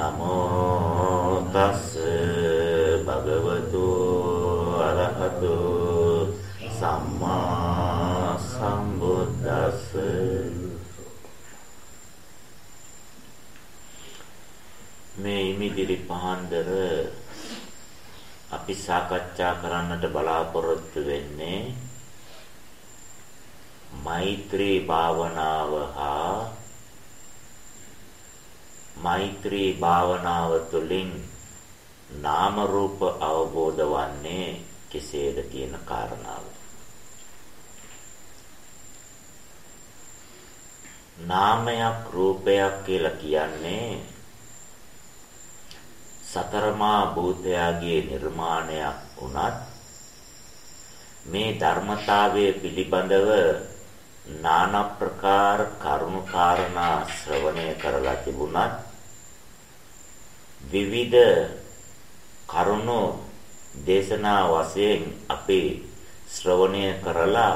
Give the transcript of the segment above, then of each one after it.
නමෝ තස් භගවතු අරහතු සම්මා සම්බුද්දස්ස. මේ ඉමිදිරි පහන්දර අපි සාකච්ඡා කරන්නට බලාපොරොත්තු වෙන්නේ මෛත්‍රී භාවනාව හා මෛත්‍රී භාවනාව තුළින් නාම රූප අවබෝධ වන්නේ කෙසේද කියන කාරණාව. නාමයක් රූපයක් කියලා කියන්නේ සතරමා භූතයාගේ නිර්මාණයක් වුණත් මේ ධර්මතාවයේ පිළිබඳව নানা ප්‍රකාර කරුණු කාරණා ශ්‍රවණය කරලා තිබුණත් විවිධ කරුණු දේශනා වශයෙන් අපි ශ්‍රවණය කරලා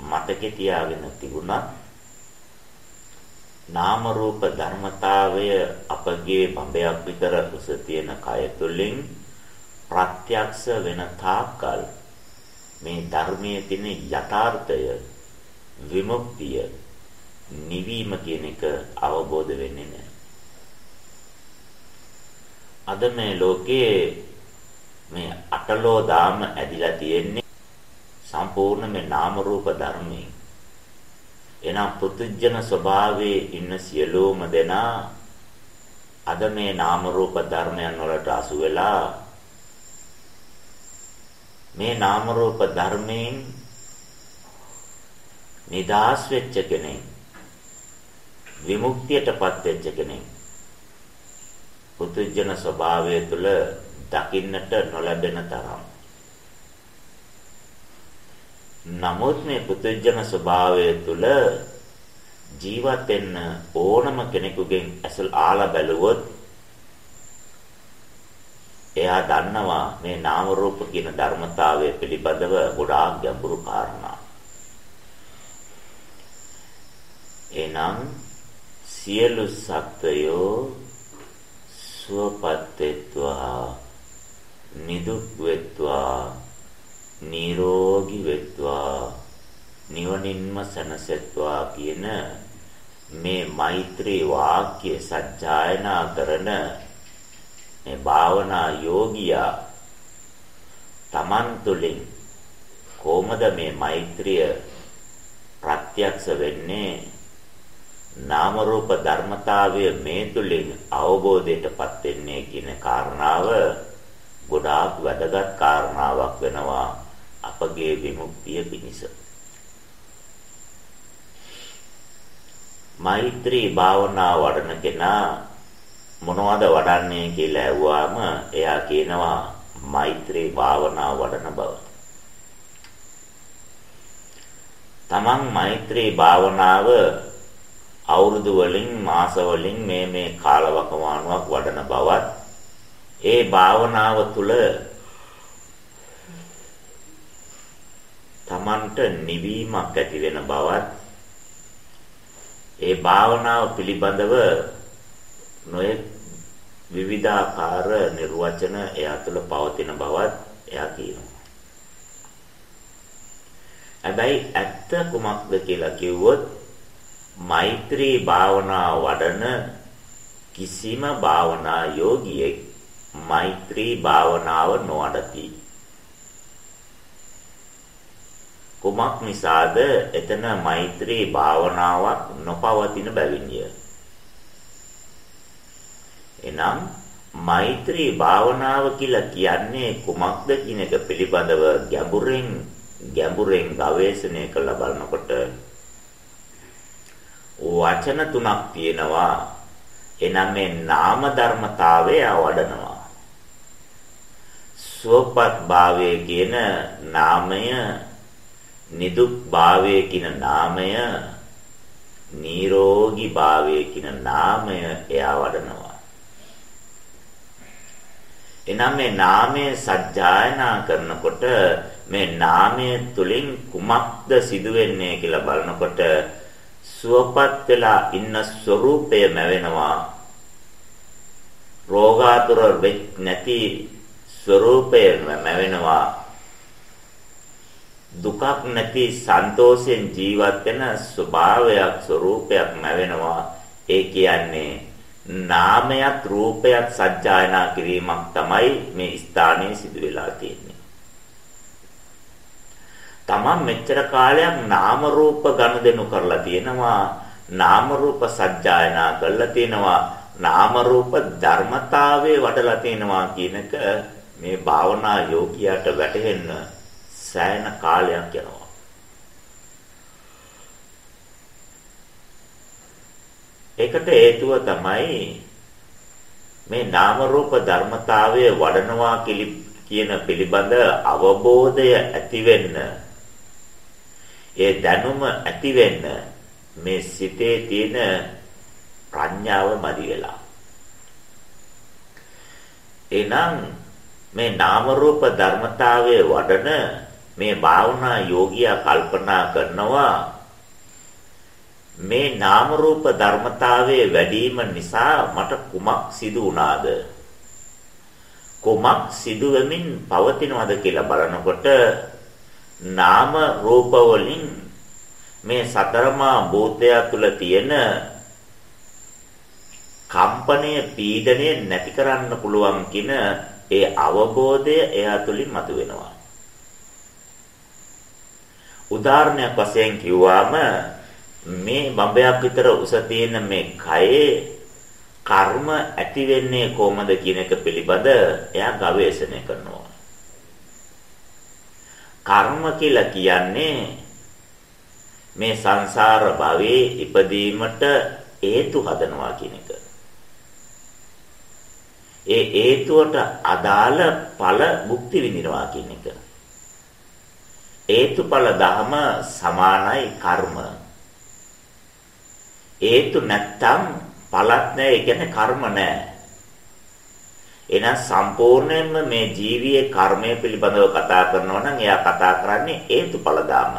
මතකේ තියාගෙන තිබුණා. නාම රූප ධර්මතාවය අපගේ බඹයක් විතර උස තියෙන කය තුලින් ප්‍රත්‍යක්ෂ වෙන තාක්කල් මේ ධර්මයේ තියෙන යථාර්ථය විමුක්තිය නිවීම කියන එක අවබෝධ වෙන්නේ නැහැ. අද මේ ලෝකයේ මේ අටලෝ දාම ඇදිලා තියෙන්නේ සම්පූර්ණ මේ නාම රූප ධර්මයෙන්. එනම් පුදුජන ස්වභාවයේ ඉන්න සියලුම දෙනා අද මේ නාම රූප ධර්මයන් වලට අසු වෙලා මේ නාම රූප ධර්මයෙන් නිදාස් වෙච්ච කෙනෙක් විමුක්තියටපත් වෙච්ච කෙනෙක් පුදුජන ස්වභාවය තුළ දකින්නට නොලැබෙන තරම් නමුත් මේ පුදුජන ස්වභාවය තුළ ජීවත් වෙන්න ඕනම කෙනෙකුගෙන් ඇසල් ආලා බැලුවොත් එයා දන්නවා මේ නාම රූප කියන ධර්මතාවය පිළිබඳව ගොඩාක් ගැඹුරු කාරණා. එනම් සියලු සත්වයෝ සුවපත් වෙත්වා නිදුක් වෙත්වා නිරෝගී වෙත්වා නිවනින්ම සැනසෙත්වා කියන මේ මෛත්‍රී වාක්‍ය සජ්ජායනා කරන මේ භාවනා යෝගියා තමන් තුළින් කොහොමද මේ මෛත්‍රිය ප්‍රත්‍යක්ෂ වෙන්නේ? නාම රූප ධර්මතාවය මේ තුලින් අවබෝධයටපත් වෙන්නේ කියන කාරණාව ගොඩාක් වැදගත් කාරණාවක් වෙනවා අපගේ විමුක්තිය පිණිස. මෛත්‍රී භාවනා වඩන කෙනා මොනවද වඩන්නේ කියලා ඇහුවාම එයා කියනවා මෛත්‍රී භාවනා වඩන බව. තමන් මෛත්‍රී භාවනාව අවුරුදු වලින් මාස වලින් මේ මේ කාලවකවානුවක් වඩන බවත් ඒ භාවනාව තුළ තමන්ට නිවීමක් ඇති වෙන බවත් ඒ භාවනාව පිළිබඳව නොයෙක් විවිධාකාර නිර්වචන එයා තුළ පවතින බවත් එයා කියනවා. හැබැයි ඇත්ත කුමක්ද කියලා කිව්වොත් මෛත්‍රී භාවනා වඩන කිසිම භාවනා යෝගියෙක් මෛත්‍රී භාවනාව නොවඩති. කුමක් නිසාද එතන මෛත්‍රී භාවනාවක් නොපවතින බැවින්ය. එනම් මෛත්‍රී භාවනාව කියලා කියන්නේ කුමක්ද කියන එක පිළිබඳව ගැඹුරින් ගැඹුරින් ගවේෂණය කළ බලනකොට වචන තුනක් තියෙනවා. එනම් මේ නාම ධර්මතාවය වඩනවා. සුවපත් භාවය කියන නාමය නිදුක් භාවය කියන නාමය නිරෝගී භාවය කියන නාමය එයා වඩනවා. එනම් මේ නාමය සජ්ජායනා කරනකොට මේ නාමය තුලින් කුමක්ද සිදුවෙන්නේ කියලා බලනකොට සුවපත් වෙලා ඉන්න ස්වરૂපය මැවෙනවා. රෝගාතුර වෙක් නැති ස්වરૂපය මැවෙනවා. දුකක් නැති සන්තෝෂයෙන් ජීවත් වෙන ස්වභාවයක් ස්වરૂපයක් මැවෙනවා. ඒ කියන්නේ නාමයක් රූපයක් සත්‍යයනා කිරීමක් තමයි මේ ස්ථානයේ සිදු වෙලා තියෙන්නේ. තමන් මෙච්චර කාලයක් නාම රූප ගනුදෙනු කරලා තියෙනවා නාම රූප සජ්ජායනා කරලා තියෙනවා නාම රූප ධර්මතාවයේ වඩලා තියෙනවා කියන එක මේ භාවනා යෝගියාට වැටහෙන්න සෑහෙන කාලයක් යනවා. ඒකට හේතුව තමයි මේ නාම රූප ධර්මතාවයේ වඩනවා කියන පිළිබඳ අවබෝධය ඇති වෙන්න ඒ දැනුම ඇති වෙන්න මේ සිතේ තියෙන ප්‍රඥාව මදි වෙලා. එනම් මේ නාම රූප ධර්මතාවයේ වඩන මේ භාවනා යෝගියා කල්පනා කරනවා මේ නාම රූප ධර්මතාවයේ වැඩිම නිසා මට කුමක් සිදු වුණාද? කුමක් සිදු වෙමින් පවතිනවද කියලා බලනකොට නාම රූප වලින් මේ සතරමා භූතය තුල තියෙන කම්පණය පීඩණය නැති කරන්න පුළුවන් කියන ඒ අවබෝධය එයා තුලින් මතුවෙනවා උදාහරණයක් වශයෙන් කිව්වම මේ බඹයක් විතර උස තියෙන මේ කයේ කර්ම ඇති වෙන්නේ කොහොමද කියන එක පිළිබඳ එයා ගවේෂණය කරනවා. කර්ම කියලා කියන්නේ මේ සංසාර භවයේ ඉපදීමට හේතු හදනවා කියන එක. ඒ හේතුවට අදාළ ඵල භුක්ති විඳිනවා කියන එක. හේතුඵල ධම සමානයි කර්ම. හේතු නැත්තම් ඵලත් නැහැ. ඒ කියන්නේ කර්ම නැහැ. එහෙනම් සම්පූර්ණයෙන්ම මේ ජීවියේ කර්මය පිළිබඳව කතා කරනවා නම් එයා කතා කරන්නේ හේතුඵල ධම.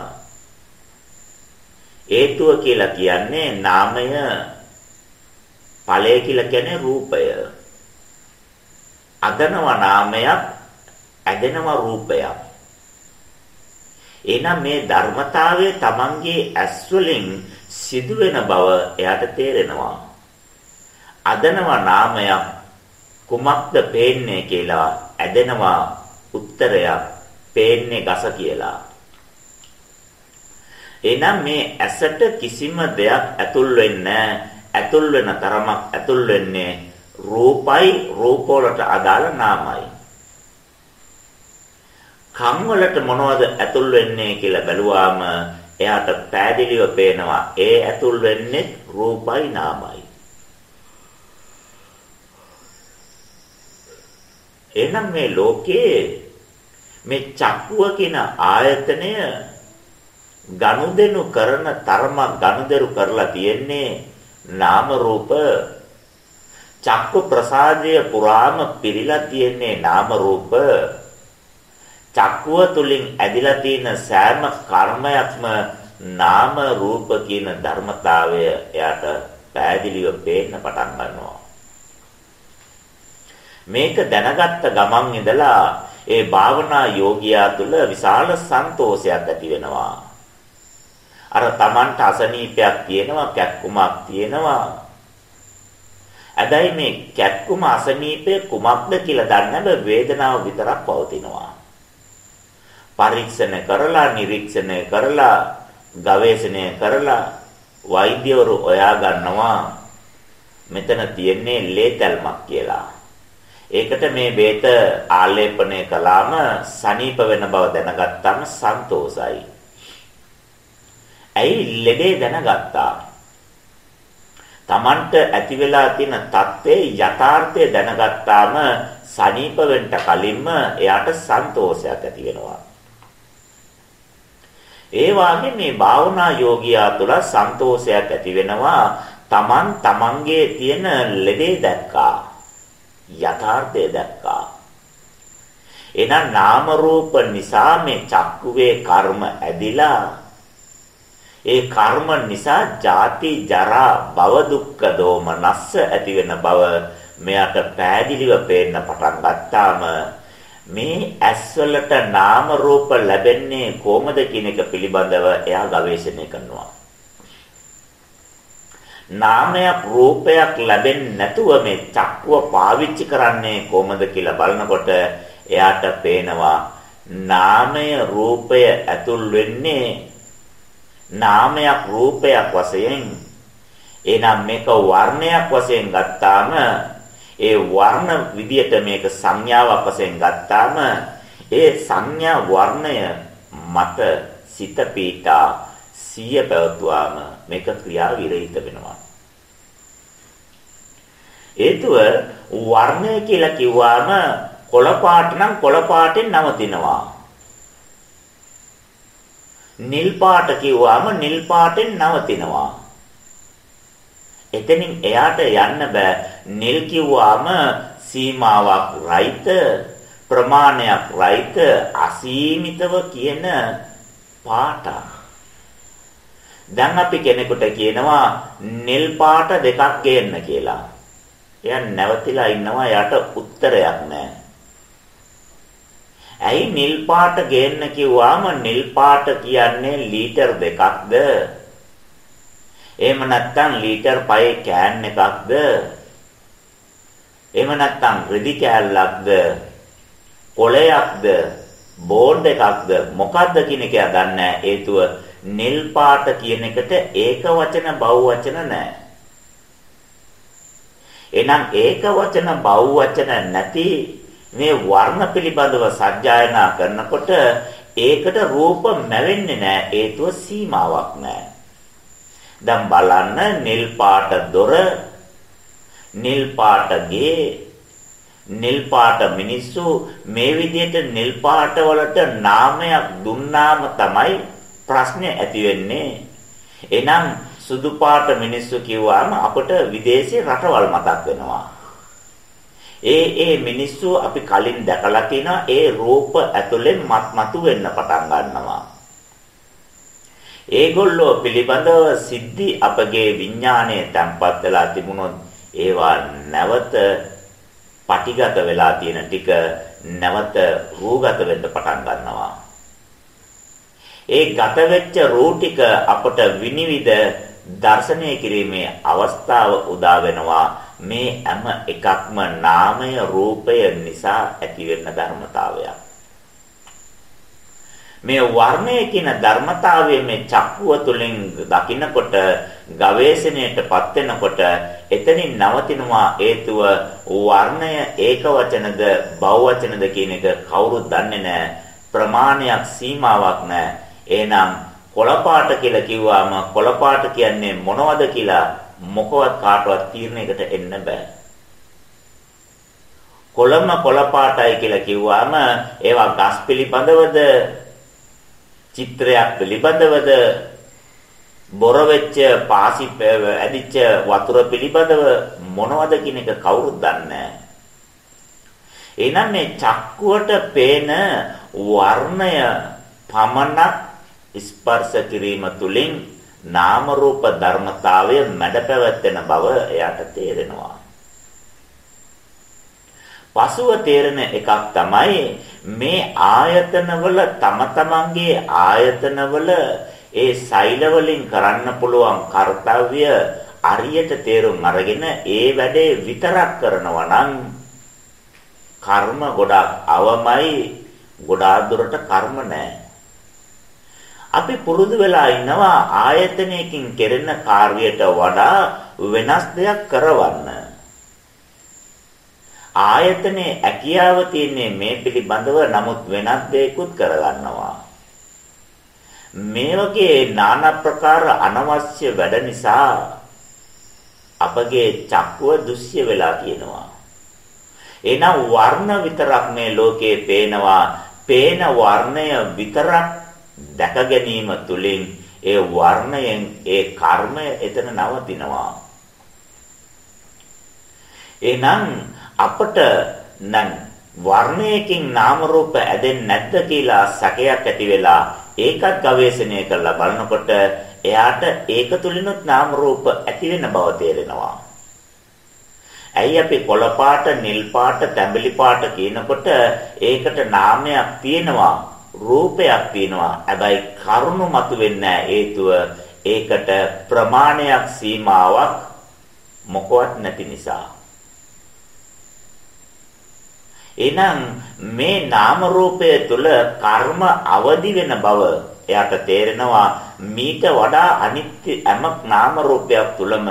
හේතුව කියලා කියන්නේ නාමය ඵලය කියලා කියන්නේ රූපය. අදනව නාමයක් ඇදෙනව රූපයක්. එහෙනම් මේ ධර්මතාවය Tamanගේ ඇස් වලින් සිදුවෙන බව එයාට තේරෙනවා. අදනවා නාමයක් කුමක්ද පේන්නේ කියලා ඇදෙනවා උත්තරයක් පේන්නේ ගස කියලා. එහෙනම් මේ ඇසට කිසිම දෙයක් ඇතුල් වෙන්නේ ඇතුල් වෙන තරමක් ඇතුල් වෙන්නේ රූපයි රූප වලට අදාළ නාමයි. කම් වලට මොනවද ඇතුල් වෙන්නේ කියලා බැලුවාම එයාට පෑදිලිව පේනවා ඒ ඇතුල් වෙන්නේ රූපයි නාමයි. එහෙනම් මේ ලෝකයේ මේ චක්කුව කියන ආයතනය ගනුදෙනු කරන තරම ගනුදෙනු කරලා තියෙන්නේ නාම රූප චක්ක ප්‍රසාදය පුරාම පිරීලා තියෙන්නේ නාම රූප චක්කුව තුලින් ඇදිලා තියෙන සෑම කර්මයක්ම නාම රූප කියන ධර්මතාවය එයාට පැහැදිලිව පේන්න පටන් ගන්නවා. මේක දැනගත්ත ගමන් ඉඳලා ඒ භාවනා යෝගියා තුළ විශාල සන්තෝෂයක් ඇති වෙනවා. අර Tamanට අසනීපයක් තියෙනවා, කැක්කුමක් තියෙනවා. හැබැයි මේ කැක්කුම අසනීපය කුමක්ද කියලා දන්නේ වේදනාව විතරක් පවතිනවා. පරීක්ෂණ කරලා නිරීක්ෂණය කරලා ගවේෂණය කරලා වෛද්‍යවරු හොයා ගන්නවා මෙතන තියෙන්නේ ලේතල්මක් කියලා. ඒකට මේ බේත ආලේපනය කළාම සනීප වෙන බව දැනගත්තාම සන්තෝසයි. ඇයි ලෙඩේ දැනගත්තා? Tamanට ඇති වෙලා තියෙන தත්ත්වයේ යථාර්ථය දැනගත්තාම සනීප වෙන්න කලින්ම එයාට සන්තෝෂයක් ඇති වෙනවා. ඒ වාගේ මේ භාවනා යෝගියා තුළ සන්තෝෂයක් ඇති වෙනවා Taman Tamanගේ තියෙන ලෙඩේ දැක්කා යථාර්ථය දැක්කා එහෙනම් නාම රූප නිසා මේ චක්කුවේ කර්ම ඇදිලා ඒ කර්ම නිසා ජාති ජරා භව දුක්ඛ දෝමනස්ස ඇති වෙන බව මෙයාට පෑදිලිව පේන්න පටන් ගත්තාම මේ ඇස්වලට නාම රූප ලැබෙන්නේ කොහොමද කියන එක පිළිබඳව එයා ගවේෂණය කරනවා. නාමයක් රූපයක් ලැබෙන්නේ නැතුව මේ චක්කුව පාවිච්චි කරන්නේ කොහොමද කියලා බලනකොට එයාට පේනවා නාමය රූපය ඇතුල් වෙන්නේ නාමයක් රූපයක් වශයෙන්. එහෙනම් මේක වර්ණයක් වශයෙන් ගත්තාම ඒ වර්ණ විදියට මේක සංඥාවක් වශයෙන් ගත්තාම ඒ සංඥා වර්ණය මත සිත පීඨා සිය පැවතුවාම මේක ක්‍රියා විරහිත වෙනවා හේතුව වර්ණය කියලා කිව්වාම කොළ පාට නම් කොළ පාටෙන් නවතිනවා නිල් පාට කිව්වාම නිල් පාටෙන් නවතිනවා එතනින් එයාට යන්න බෑ. නිල් කිව්වාම සීමාවක් රහිත ප්‍රමාණයක් රහිත අසීමිතව කියන පාට. දැන් අපි කෙනෙකුට කියනවා නිල් පාට දෙකක් ගේන්න කියලා. එයා නැවතිලා ඉන්නවා යට උත්තරයක් නැහැ. ඇයි නිල් පාට ගේන්න කිව්වාම නිල් පාට කියන්නේ ලීටර් දෙකක්ද එහෙම නැත්නම් ලීටර් 5 කෑන් එකක්ද? එහෙම නැත්නම් රෙදි කෑල්ලක්ද? කොලයක්ද? බෝඩ් එකක්ද? මොකද්ද කියන එක දන්නේ හේතුව නිල් පාට කියන එකට ඒක වචන බහුව වචන නැහැ. එහෙනම් ඒක වචන බහුව වචන නැති මේ වර්ණ පිළිබඳව සත්‍යයනා කරනකොට ඒකට රූප මැවෙන්නේ නැහැ හේතුව සීමාවක් නැහැ. දැන් බලන්න නිල් පාට දොර නිල් පාට ගේ නිල් පාට මිනිස්සු මේ විදිහට නිල් පාට වලට නාමයක් දුන්නාම තමයි ප්‍රශ්නේ ඇති වෙන්නේ. එනම් සුදු පාට මිනිස්සු කිව්වම අපට විදේශී රටවල් මතක් වෙනවා. ඒ ඒ මිනිස්සු අපි කලින් දැකලා තියෙනවා ඒ රූප ඇතුලෙන් මත් මතු වෙන්න පටන් ගන්නවා. ඒගොල්ලෝ පිළිබඳව සිද්ධි අපගේ විඥාණය තැම්පත් වෙලා තිබුණොත් ඒවා නැවත පටිගත වෙලා තියෙන ටික නැවත රූගත වෙන්න පටන් ගන්නවා. ඒ ගත වෙච්ච රූ ටික අපට විනිවිද දර්ශනය කිරීමේ අවස්ථාව උදා වෙනවා. මේ හැම එකක්ම නාමය රූපය නිසා ඇතිවෙන ධර්මතාවයක්. මේ වර්ණය කියන ධර්මතාවය මේ චක්කුව තුළින් දකින්නකොට ගවේෂණයටපත් වෙනකොට එතනින් නවතිනවා හේතුව වර්ණය ඒක වචනද බහුව වචනද කියන එක කවුරුත් දන්නේ නැහැ ප්‍රමාණයක් සීමාවක් නැහැ එහෙනම් කොළපාට කියලා කිව්වම කොළපාට කියන්නේ මොනවද කියලා මොකවත් කාටවත් තීරණයකට එන්න බෑ. කොළම කොළපාටයි කියලා කිව්වම ඒවා ගස් පිළිබඳවද චිත්‍රයක් පිළිබඳවද බොර වෙච්ච පාසි ඇදිච්ච වතුර පිළිබඳව මොනවද කියන එක කවුරුත් දන්නේ එහෙනම් මේ චක්කුවට පේන වර්ණය පමණක් ස්පර්ශ කිරීම තුළින් නාම රූප ධර්මතාවය මැඩ පැවැත්වෙන බව එයාට තේරෙනවා. පසුව තේරෙන එකක් තමයි මේ ආයතනවල තම තමන්ගේ ආයතනවල ඒ සෛල වලින් කරන්න පුළුවන් කාර්යය අරියට තේරුම් අරගෙන ඒ වැඩේ විතරක් කරනවා නම් කර්ම ගොඩක් අවමයි ගොඩාක් දුරට කර්ම නැහැ. අපි පුරුදු වෙලා ඉන්නවා ආයතනයකින් කෙරෙන කාර්යයට වඩා වෙනස් දෙයක් කරවන්න. ආයතනයේ ඇකියාව තියෙන්නේ මේ පිළිබඳව නමුත් වෙනත් දෙයක්ුත් කරගන්නවා. මේ වගේ নানা ප්‍රකාර අනවශ්‍ය වැඩ නිසා අපගේ චක්කුව දුස්්‍ය වෙලා තියෙනවා. එහෙනම් වර්ණ විතරක් මේ ලෝකේ පේනවා. පේන වර්ණය විතරක් දැක ගැනීම තුළින් ඒ වර්ණයෙන් ඒ කර්මය එතන නවතිනවා. එහෙනම් අපට නම් වර්ණයකින් නාම රූප ඇදෙන්නේ නැද්ද කියලා සැකයක් ඇති වෙලා ඒකත් ගවේෂණය කරලා බලනකොට එයාට ඒක තුලිනුත් නාම රූප ඇති වෙන බව තේරෙනවා. ඇයි අපි කොළ පාට, නිල් පාට, තැඹිලි පාට කියනකොට ඒකට නාමයක් තියෙනවා, රූපයක් තියෙනවා. හැබැයි කරුණු මතුවෙන්නේ හේතුව ඒකට ප්‍රමාණයක් සීමාවක් මොකවත් නැති නිසා. එහෙනම් මේ නාම රූපය තුල කර්ම අවදි වෙන බව එයාට තේරෙනවා මීට වඩා අනිත්‍ය හැම නාම රූපයක් තුලම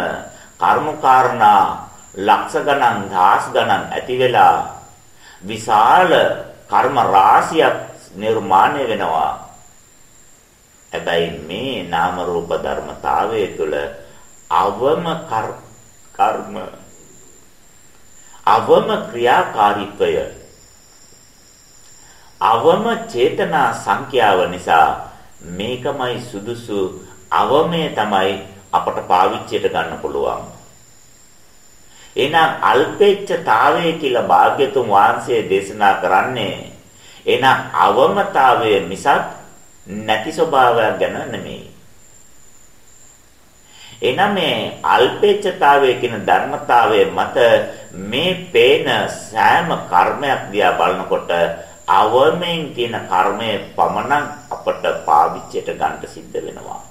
කර්මකාරණා ලක්ෂ ගණන් දහස් ගණන් ඇති වෙලා විශාල කර්ම රාශියක් නිර්මාණය වෙනවා හැබැයි මේ නාම රූප ධර්මතාවයේ තුල අවම කර්ම අවම ක්‍රියාකාරීත්වය අවම චේතනා සංඛ්‍යාව නිසා මේකමයි සුදුසු අවමේ තමයි අපට පාවිච්චියට ගන්න පුළුවන්. එහෙනම් අල්පේච්ඡතාවය කියලා භාග්‍යතුන් වහන්සේ දේශනා කරන්නේ එහෙනම් අවමතාවය මිසක් නැති ස්වභාවයක් ගැන නෙමෙයි. එනම් මේ අල්පේච්ඡතාවය කියන ධර්මතාවයේ මත මේ පේන සෑම කර්මයක් දිහා බලනකොට අවමෙන් තියෙන කර්මය පමණක් අපට පාවිච්චියට ගන්න සිද්ධ වෙනවා.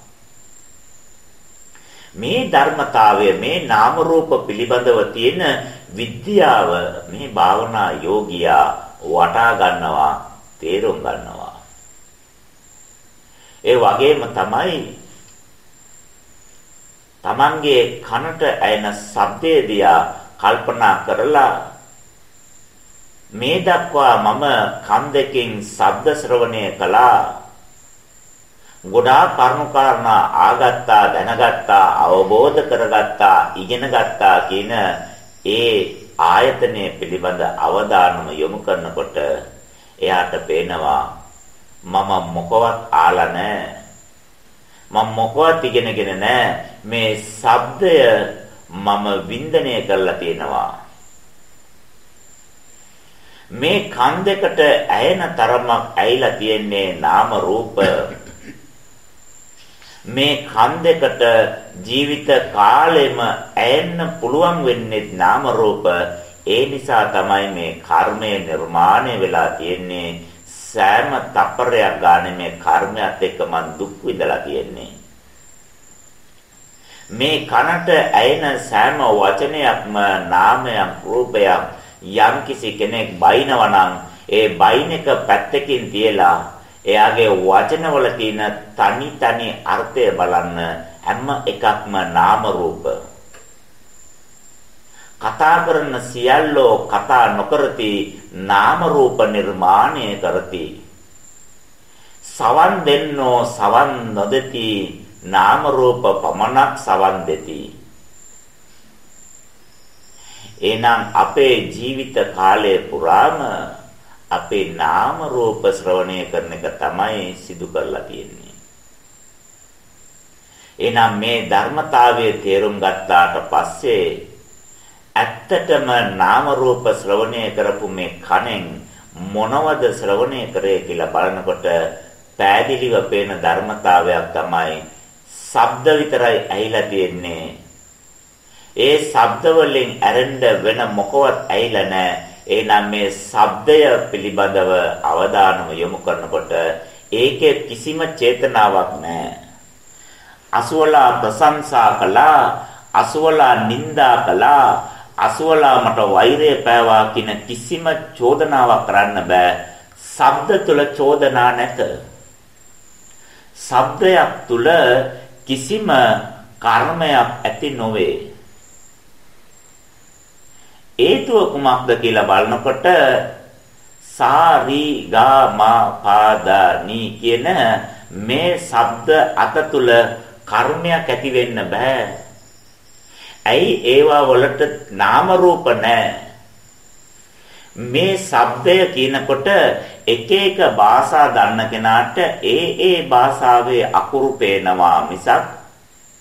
මේ ධර්මතාවය මේ නාම රූප පිළිබඳව තියෙන විද්‍යාව මේ භාවනා යෝගියා වටා ගන්නවා තේරුම් ගන්නවා. ඒ වගේම තමයි Tamange කනට ඇයෙන ශබ්දය දිහා කල්පනා කරලා මේ දක්වා මම කන් දෙකෙන් ශබ්ද ශ්‍රවණය කළා. ගොඩාක් කරුණාකාරණා ආගත්තා දැනගත්තා අවබෝධ කරගත්තා ඉගෙන ගත්තා කියන ඒ ආයතනය පිළිබඳ අවධානම යොමු කරනකොට එයාට පේනවා මම මොකවත් ආලා නැහැ මම මොකවත් ඉගෙනගෙන නැහැ. මේ ශබ්දය මම වින්දනය කරලා තියෙනවා. මේ කන් දෙකට ඇයෙන තරමක් ඇයිලා තියෙන්නේ නාම රූප. මේ කන් දෙකට ජීවිත කාලෙම ඇයෙන්න පුළුවන් වෙන්නේ නාම රූප. ඒ නිසා තමයි මේ කර්මය නිර්මාණය වෙලා තියෙන්නේ සෑම තප්පරයක් ගානේ මේ කර්මයක් එක්ක මං දුක් විඳලා තියෙන්නේ. මේ කනට ඇයෙන සෑම වචනයක්ම නාමයක් රූපයක් යම්කිසි කෙනෙක් බයිනවා නම් ඒ බයින් එක පැත්තකින් තියලා එයාගේ වචනවල තියෙන තනි තනි අර්ථය බලන්න හැම එකක්ම නාම රූප. කතා කරන සියල්ලෝ කතා නොකරති නාම රූප නිර්මාණය කරති. සවන් දෙන්නෝ සවන් නොදෙති නාම රූප පමණක් සවන් දෙති. එනම් අපේ ජීවිත කාලය පුරාම අපේ නාම රූප ශ්‍රවණය කරන එක තමයි සිදු කරලා තියෙන්නේ එනම් මේ ධර්මතාවයේ තේරුම් ගත්තාට පස්සේ ඇත්තටම නාම රූප ශ්‍රවණය කරපු මේ කණෙන් මොනවද ශ්‍රවණය කරේ කියලා බලනකොට පෑදිලිව පේන ධර්මතාවයක් තමයි ශබ්ද විතරයි ඇහිලා තියෙන්නේ. ඒ ශබ්ද වලින් ඇරෙන්න වෙන මොකවත් ඇහිලා නැහැ. එහෙනම් මේ ශබ්දය පිළිබඳව අවධානම යොමු කරනකොට ඒකේ කිසිම චේතනාවක් නැහැ. අසුවලා ප්‍රශංසා කළා, අසුවලා නිඳා කළා, අසුවලා මට වෛරය පෑවා කියන කිසිම චෝදනාවක් කරන්න බෑ. ශබ්ද තුල චෝදනා නැත. ශබ්දයක් තුල කිසිම කර්මයක් ඇති නොවේ. හේතුව කුමක්ද කියලා බලනකොට සාරි ගා මා පාදා නී කියන මේ ශබ්ද අත තුල කර්මයක් ඇති වෙන්න බෑ. ඇයි ඒවා වලට නාම රූප නැහැ? මේ ශබ්දය කියනකොට එක එක භාෂා දන්න කෙනාට ඒ ඒ භාෂාවේ අකුරු පේනවා මිසක්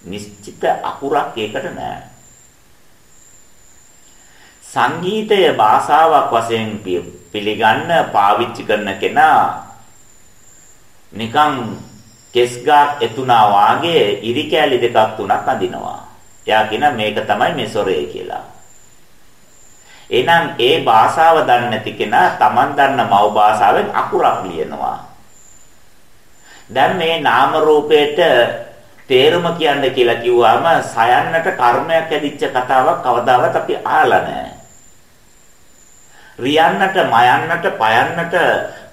නිශ්චිත අකුරක් ඒකට නැහැ. සංගීතය භාෂාවක් වශයෙන් පිළිගන්න පාවිච්චි කරන කෙනා නිකන් කෙස් ගාක් එතුණා වාගේ ඉරි කෑලි දෙකක් තුනක් අඳිනවා. එයා කියන මේක තමයි මේ සොරේ කියලා. එහෙනම් ඒ භාෂාව දන්නේ නැති කෙනා Taman දන්න මව් භාෂාවෙන් අකුරක් ලියනවා. දැන් මේ නාම රූපේට තේරුම කියන්න කියලා කිව්වම සයන්නට කර්මයක් ඇදිච්ච කතාවක් කවදාවත් අපි අහලා නැහැ. රියන්නට මයන්නට පයන්නට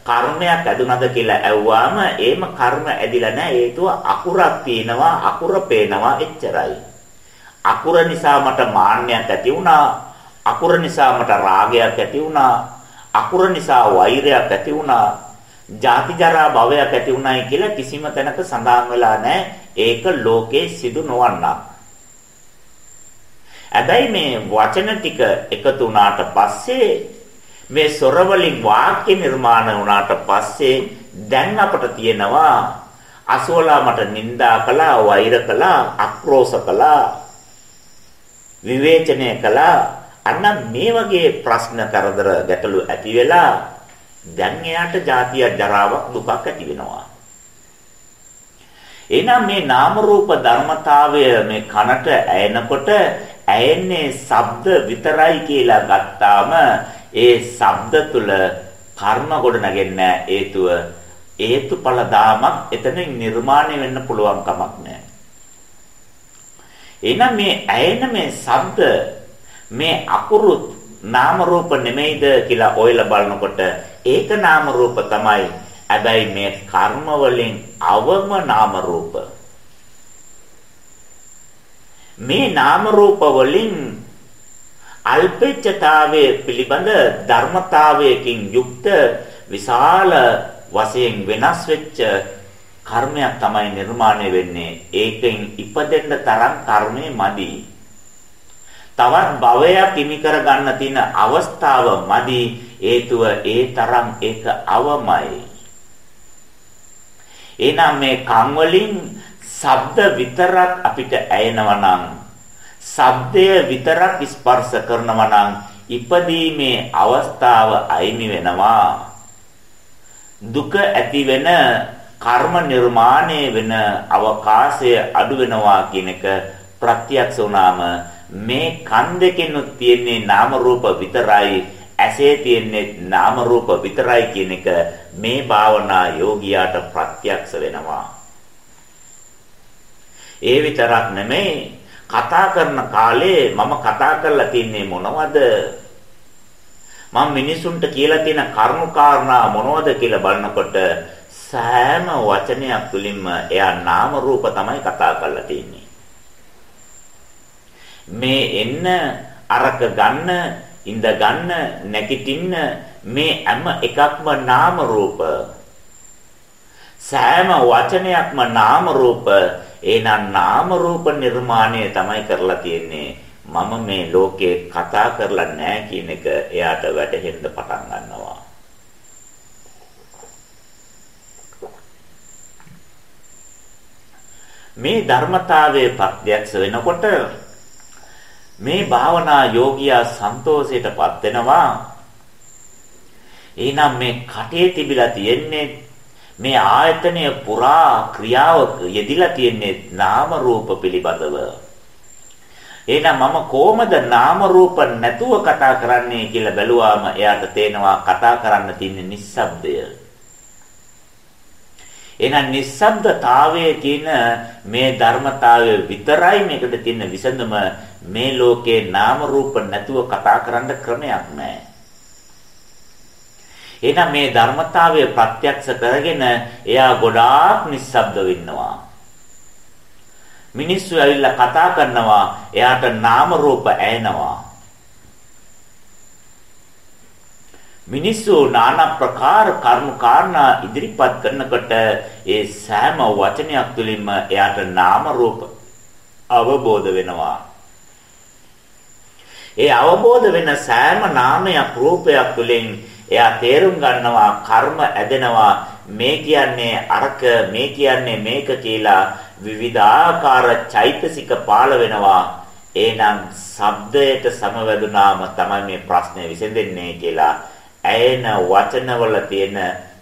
කර්මයක් ඇදුනද කියලා ඇහුවාම ඒම කර්ම ඇදිලා නැහැ හේතුව අකුරක් තියෙනවා අකුර පේනවා එච්චරයි. අකුර නිසා මට මාන්නයක් ඇති වුණා. අකුර නිසා මට රාගයක් ඇති වුණා. අකුර නිසා වෛරයක් ඇති වුණා. ජාති ජරා භවයක් ඇති වුණායි කියලා කිසිම තැනක සඳහන් වෙලා නැහැ. ඒක ලෝකේ සිදු නොවන්නක්. හැබැයි මේ වචන ටික එකතු වුණාට පස්සේ මේ සොර වලින් වාක්‍ය නිර්මාණ වුණාට පස්සේ දැන් අපට තියෙනවා අසෝලා මට නිඳා කළා වෛර කළා අක්‍රෝෂ කළා විවේචනය කළා. අන්න මේ වගේ ප්‍රශ්න කරදර ගැටලු ඇති වෙලා දැන් එයාට ජාතිය ජරාවක් දුකක් ඇති වෙනවා. එහෙනම් මේ නාම රූප ධර්මතාවය මේ කනට ඇයෙනකොට ඇයෙන්නේ ශබ්ද විතරයි කියලා ගත්තාම ඒ ශබ්ද තුල කර්ම ගොඩ නැගෙන්නේ හේතුව හේතුඵල දාමක් එතනින් නිර්මාණය වෙන්න පුළුවන් කමක් නැහැ එහෙනම් මේ ඇයෙන මේ ශබ්ද මේ අකුරු නාම රූප නෙමෙයිද කියලා ඔයලා බලනකොට ඒක නාම රූප තමයි. හැබැයි මේ කර්ම වලින් අවම නාම රූප. මේ නාම රූප වලින් අල්පෙච්ඡතාවයේ පිළිබඳ ධර්මතාවයකින් යුක්ත විශාල වශයෙන් වෙනස් වෙච්ච කර්මයක් තමයි නිර්මාණය වෙන්නේ. ඒකෙන් ඉපදෙන්න තරම් කර්මය මදි. තවත් භවයක් හිමි කර ගන්න තියෙන අවස්ථාව මදි. හේතුව ඒ තරම් ඒක අවමයි. එහෙනම් මේ කන් වලින් ශබ්ද විතරක් අපිට ඇයෙනවා නම් ශබ්දය විතරක් ස්පර්ශ කරනවා නම් ඉපදීමේ අවස්ථාව අයිමි වෙනවා. දුක ඇති වෙන කර්ම නිර්මාණය වෙන අවකාශය අඩු වෙනවා කියන එක ප්‍රත්‍යක්ෂ වුණාම මේ කන් දෙකෙනුත් තියෙන්නේ නාම රූප විතරයි ඇසේ තියෙන්නේ නාම රූප විතරයි කියන එක මේ භාවනා යෝගියාට ප්‍රත්‍යක්ෂ වෙනවා. ඒ විතරක් නෙමෙයි කතා කරන කාලේ මම කතා කරලා තින්නේ මොනවද මම මිනිසුන්ට කියලා තියෙන කරුණු කාරණා මොනවද කියලා බලනකොට සෑම වචනයක් තුලින්ම එයා නාම රූප තමයි කතා කරලා තියෙන්නේ. මේ එන්න අරක ගන්න, ඉඳ ගන්න, නැගිටින්න මේ හැම එකක්ම නාම රූප. සෑම වචනයක්ම නාම රූප. එහෙනම් නාම රූප නිර්මාණය තමයි කරලා තියෙන්නේ. මම මේ ලෝකේ කතා කරලා නැහැ කියන එක එයාට වැටහෙන්න පටන් ගන්නවා. මේ ධර්මතාවයේ ප්‍රත්‍යක්ෂ වෙනකොට මේ භාවනා යෝගියා සන්තෝෂයටපත් වෙනවා. එහෙනම් මේ කටේ තිබිලා තියෙන්නේ මේ ආයතනය පුරා ක්‍රියාවක යෙදිලා තියෙන්නේ නාම රූප පිළිබඳව. එහෙනම් මම කොහොමද නාම රූප නැතුව කතා කරන්නේ කියලා බැලුවාම එයාට තේනවා කතා කරන්න තියෙන්නේ නිස්සබ්දය. එහෙනම් නිස්සබ්දතාවයේ කියන මේ ධර්මතාවය විතරයි මේකට තියෙන විසඳුම මේ ලෝකේ නාම රූප නැතුව කතා කරන්න ක්‍රමයක් නැහැ. එහෙනම් මේ ධර්මතාවය ප්‍රත්‍යක්ෂ කරගෙන එයා ගොඩාක් නිස්සබ්දව ඉන්නවා. මිනිස්සු ඇවිල්ලා කතා කරනවා එයාට නාම රූප ඇහෙනවා. මිනිස්සු নানা ප්‍රකාර කර්ම කාරණා ඉදිරිපත් කරනකොට ඒ සෑම වචනයක් තුළින්ම එයාට නාම රූප අවබෝධ වෙනවා. ඒ අවබෝධ වෙන සෑම නාමයක් රූපයක් තුළින් එයා තේරුම් ගන්නවා කර්ම ඇදෙනවා මේ කියන්නේ අරක මේ කියන්නේ මේක කියලා විවිධාකාර චෛතසික පාළ වෙනවා. එහෙනම් ශබ්දයට සමවැදුනාම තමයි මේ ප්‍රශ්නේ විසඳෙන්නේ කියලා. ඇයෙන වචනවල තියෙන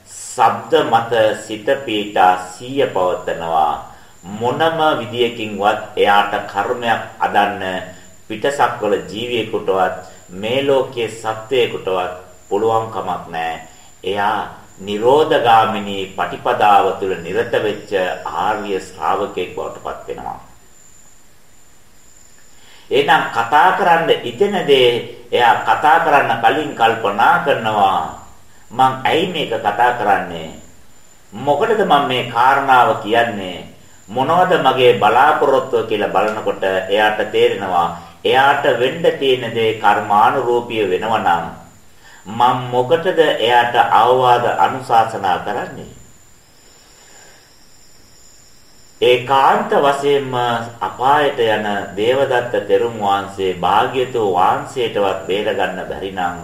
ශබ්ද මත සිත පීඩා සිය පවත්නවා මොනම විදියකින්වත් එයාට කර්මයක් අදන්න පිටසක්වල ජීවියෙකුටවත් මේ ලෝකයේ සත්‍යයකටවත් පුළුවන් කමක් නැහැ. එයා නිරෝධගාමිනී පටිපදාව තුළ නිරත වෙච්ච ආර්ය ශ්‍රාවකෙක් බවට පත් වෙනවා. එහෙනම් කතා කරන්න ඉතන දේ එයා කතා කරන්න කලින් කල්පනා කරනවා මං ඇයි මේක කතා කරන්නේ මොකටද මම මේ කාරණාව කියන්නේ මොනවද මගේ බලාපොරොත්තුව කියලා බලනකොට එයාට තේරෙනවා එයාට වෙන්න තියෙන දේ කර්මානුරූපීය වෙනවා නම් මම මොකටද එයාට අවවාද අනුශාසනා කරන්නේ? ඒකාන්ත වශයෙන්ම අපායට යන දේවදත්ත තෙරුන් වහන්සේ භාග්‍යතුන් වහන්සේටවත් බේර ගන්න බැරි නම්